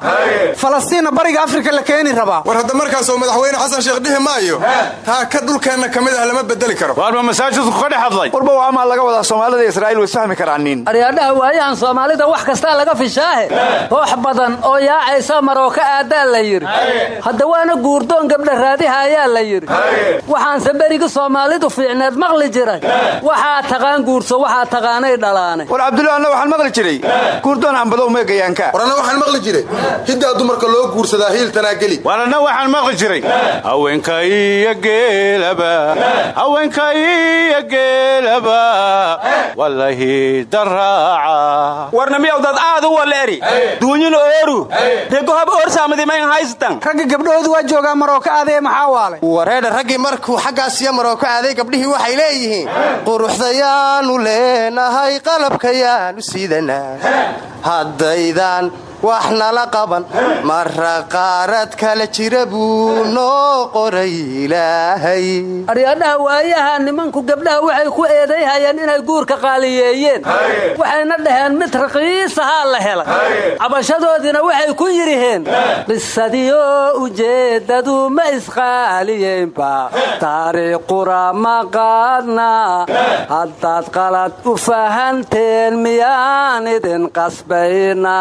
falastiinna bariga afrika la keeni rabaa.
War hadda markaasoo madaxweyne xasan sheekh dhihi maayo taa ka dhulkeenna ka mid ah lama bedeli karo.
Waarba masaajidku ka dhex hadlay? Warbow amaa laga wadaa soomaalida israa'iil way fahmi karaanin
aryaadhaha waayahan soomaalida wax kastaa laga fishaahe. Koox badan oo yaacaysa marooka aadaa la yidhi. Hadda waana guurdoon gabdha raadiha ayaa la yidhi. Waxaanse berigi soomaalidu fiicneed maqli jiray. Waxaa taqaan guurso waxaa taqaanay dhalaane
war cabdulla anna waxaan maqli jiray. Guurdoon ambadow meegayaanka
maqli jiray hiddaa dumarka loo guursadaa hiiltanaa geli
war anna waxaan maqli jiray. Haweenka iyo geelaba. Haweenka iyo geelaba. Wallahi daraaca.
Warnamiyow dad aad u waleeri duunyin ooru regohab oorsaamadimayn haystan
ragga gabdhahoodu waa joogaa marooka aadee maxaa waalay?
Wareedha raggii markuu xaggaasiyo marooka aaday gabdhihii waxay leeyihiin. Quruxdayaanu leenahay qalabkayaanu sidanaa haddaydan wax nala qaban. Mara qaarad kala jira buu noo qoray ilaahay.
Aryaadhaha waayaha nimanku gabdhaha waxay ku eedayhayeen inay guurka qaaliyeeyeen. Waxayna dhaheen mid raqiisahaa la helay cabashadoodiina waxay ku yidhiheen qisadiyo ujeeddadu ma isqaaliyeynba taariikh qura ma qaadna. Haddaad qalad u fahanteen miyaan idin qasbayna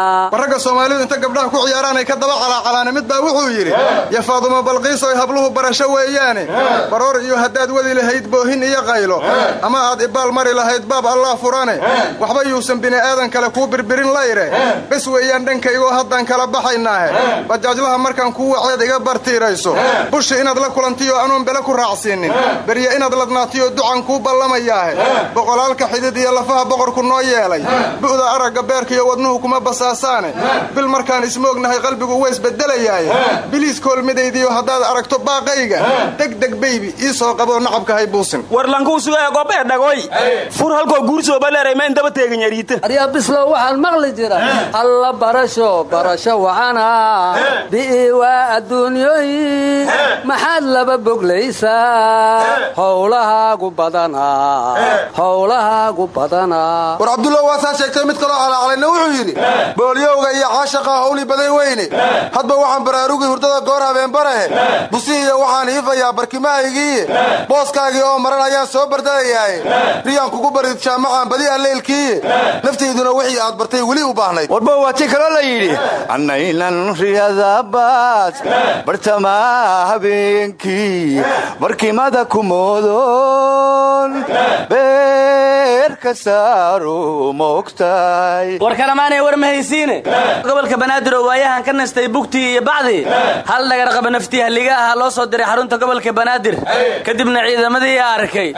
soomaalidu inta gabdhaha ku ciyaaraan ay ka daba calaacalaane mid baa wuxuu yidhi ya faadumo balqiisoy habluhu barasho weeyaane baroor iyo haddaad wadi lahayd boohin iyo qaylo. Ama aad ibaal mari lahayd baab allah furane. Waxba yuusan bini'aadan kale kuu birbirin layre. Bes weeyaan dhankaygoo haddaan kala baxaynaahe bajaajlaha markaan kuu waceed iga bartiirayso. Bushi inaad la kulantiyo anuun bele ku raacsiinin. Berye inaad ladnaatiyo ducan kuu ballamayaahe boqolaalka xidid iyo lafaha boqorku noo yeelay. Bu'da aragga beerkaiyo wadnuhu kuma basaasaane bil markaan ismoognahay qalbigu way isbedelayaaye biliis koolmidaydiyo haddaad aragto baaqayga. Degdeg beybi ii soo qaboo nacabka hay buusin.
Warlankuu sugaya gob ee dhagoy. Fur halkoo guursoobalerey ma indaba teegin yariita
aryaa bislow waxaan maqli jira alla barasho barasho wacana bi'i waa adduunyoy. Maxaad laba boglaysaa howlahaagu badana. Howlahaagu badana.
War cabdullah waasaa sheegtay mid kaloo calaacalayna wuxuu yidhi boolyowga iyo caashaqa howli badan weyne. Hadba waxaan baraarugi hurdada goor habeen barahe busi iyo waxaan hiifayaa barkimahaygiiye booskaagii oo maran ayaan soo bardadayaaye riyaan kugu barid jaamacaan badi alleylkiiye naftayduna wixii aad bartay weli u baahnayd
warba waa ti kaloo la yidhi annaynan riyadabaas bartamaa habeenkii barkimada ku moodon beer ka saaro moogtaay
war kalamaanay war ma haysiine gobolka banaadir oo waayahan ka nastay bugtii iyo bacdii hal dhagarqaba naftii halliga ahaa loo soo diray xarunta gobolka banaadir kadibna ciidamadii arkay.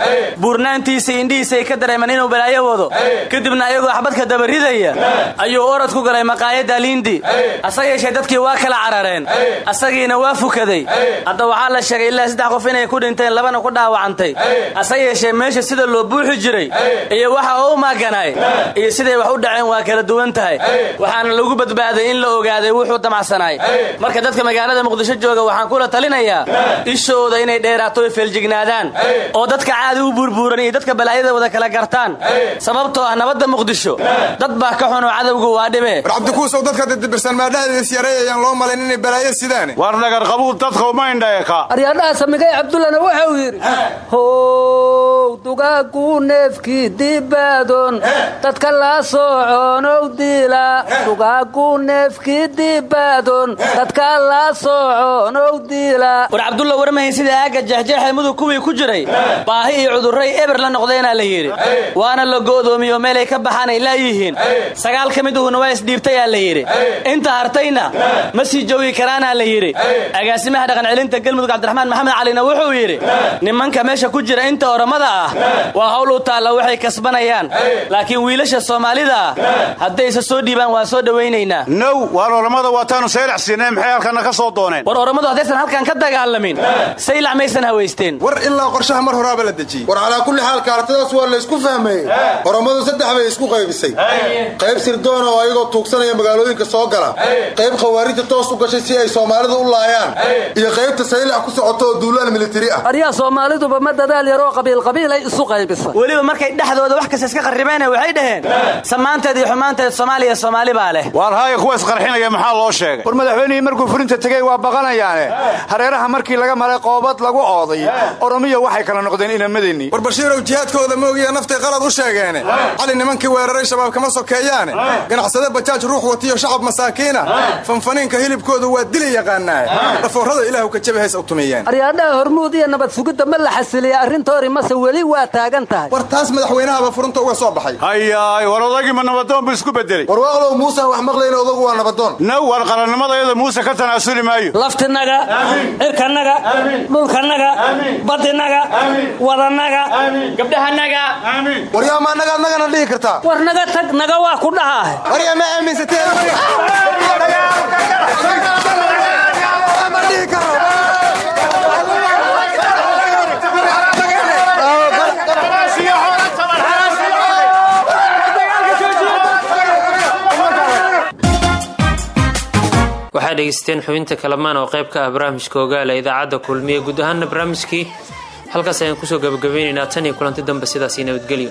Buurnaantiisa indhihiisa ay ka dareemeen inuu balaayo wado kadibna ayagoo xabadka dabaridaya ayuu orod ku galay maqaayadda liindi asa yeeshee dadkii waa kala carareen. Asagiina waa fukaday. Hadda waxaa la sheegay ilaa saddex qof inay ku dhinteen labana ku dhaawacantay. Ase yeeshee meesha sida loo buuxi jiray iyo waxa oo u maaganaay iyo siday wax u dhaceen waa kala duwan tahay. Waxaana lagu badbaaday in la ogaaday wuxuu damacsanaay. Marka dadka magaalada muqdisho jooga waxaan kula talinayaa ishooda inay dheeraato ay feeljignaadaan oo dadka caadi u buurbuuran iyo dadka balaayada wada kala gartaan. Sababtoo ah nabadda muqdisho dad baa ka xun oo cadowga waa dhibe
war cabdikuusow dadka didibirsan maadhahdeedis yareeyayaan loo malayn inay balaayo sidaane
war dhagar qabuul dadka uma indhaeka
aryaadhaha samigay cabdullana wuxuu yidhi how dugaagu neefkii dibaadon dadka la sooconow diila dugaagu neefkii dibaadon dadka la sooconow diila. War cabdulla warmahayn sida aagga jexjeexe mudug kuwii ku jiray. Baahi iyo cudurray eber la noqdeenaa la yidhi. Waana la go'doomiyo meelay ka baxaan ay laayihiin sagaal ka mid uhuna waa isdhiibtayaa la yidhi. Inta hartayna ma sii joogi karaanaa la yidhi. Agaasimaha dhaqancelinta galmudug cabdiraxmaan maxamed calina wuxuu yidhi nimanka meesha ku jira inta oramada ah waa hawl u taalla waxay kasbanayaan. Laakiin wiilasha soomaalida ah haddayse soo dhiibaan waa soo dhowaynaynaa
now waar oramada waataanu saylax siinay maxay halkana ka soo dooneen?
War oramadu haddaysan halkan ka dagaalamin. Saylac maysan hawaysteen
war ilaa qorshaha mar horaaba la dejiyey. War calaa kulli xaal kaartadaas waa laysku fahmayey oromadu saddex bay isku qaybisay. Qayb sirdoona oo ayagoo tuugsanaya magaalooyinka soo gala. Qayb khawaarijta toos u gashay si ay soomaalidu u laayaan. Iyo qaybta saylac ku socoto oo duulaan militari ah.
Aryaa soomaaliduba ma dadaal yaroo qabiilqabiil ay isu qaybisay.
Weliba markay dhexdooda wax kasta iska qarribeen waxay dhaheen. Samaanteed iyo xumaanteed soomaaliya soomaali baa leh
waar haaya kuwa isqarxinaya maxaa loo sheegay? War madaxweynihii markuu furinta tegey waa baqanayaane. Hareeraha markii laga maray qoobad lagu ooday oromiya waxay kala noqdeen inamadeenii
war bashiirow jihaadkooda moogiya naftay qalad u sheegeene. Cali nimankii weeraray shabaab kama sokeeyaane. Ganacsade bajaaj ruux watiyo shacab masaakiina. Fanfaniinka hilibkoodu waa dili yaqaanaaye dhafoorrada ilaahu ka jabi hays ogtumeeyeen.
Aryaadhaha hormuud iyo nabad sugidda ma la xasiliya arrintoori mase weli waa taagan tahay.
War taas madaxweynahaba furunta uga soo baxay.
Hayaay war ma nabadoon bu isku bedelay
warwaaqlow muusaan wax maqlayna odagu waa nabadoon
now war qarannimadayada muuse ka tanaasuli maayo.
Laftinaga cirkanaga dhulkanaga badinaga wadanaga gabdhahanaga
waryaama annaga adnagana dhihi kartaa.
War naga tag naga waa ku dhahaah
waryaa ma
waxaa dhegeysteen xubinta kalamaan oo qayb ka ah barnaamijka ogaala idaacadda kulmiye. Guud ahaana barnaamijkii halkaas ayaan ku soo gabagabaynaynaa tan iyo kulanti dambe sidaasii nabadgelyo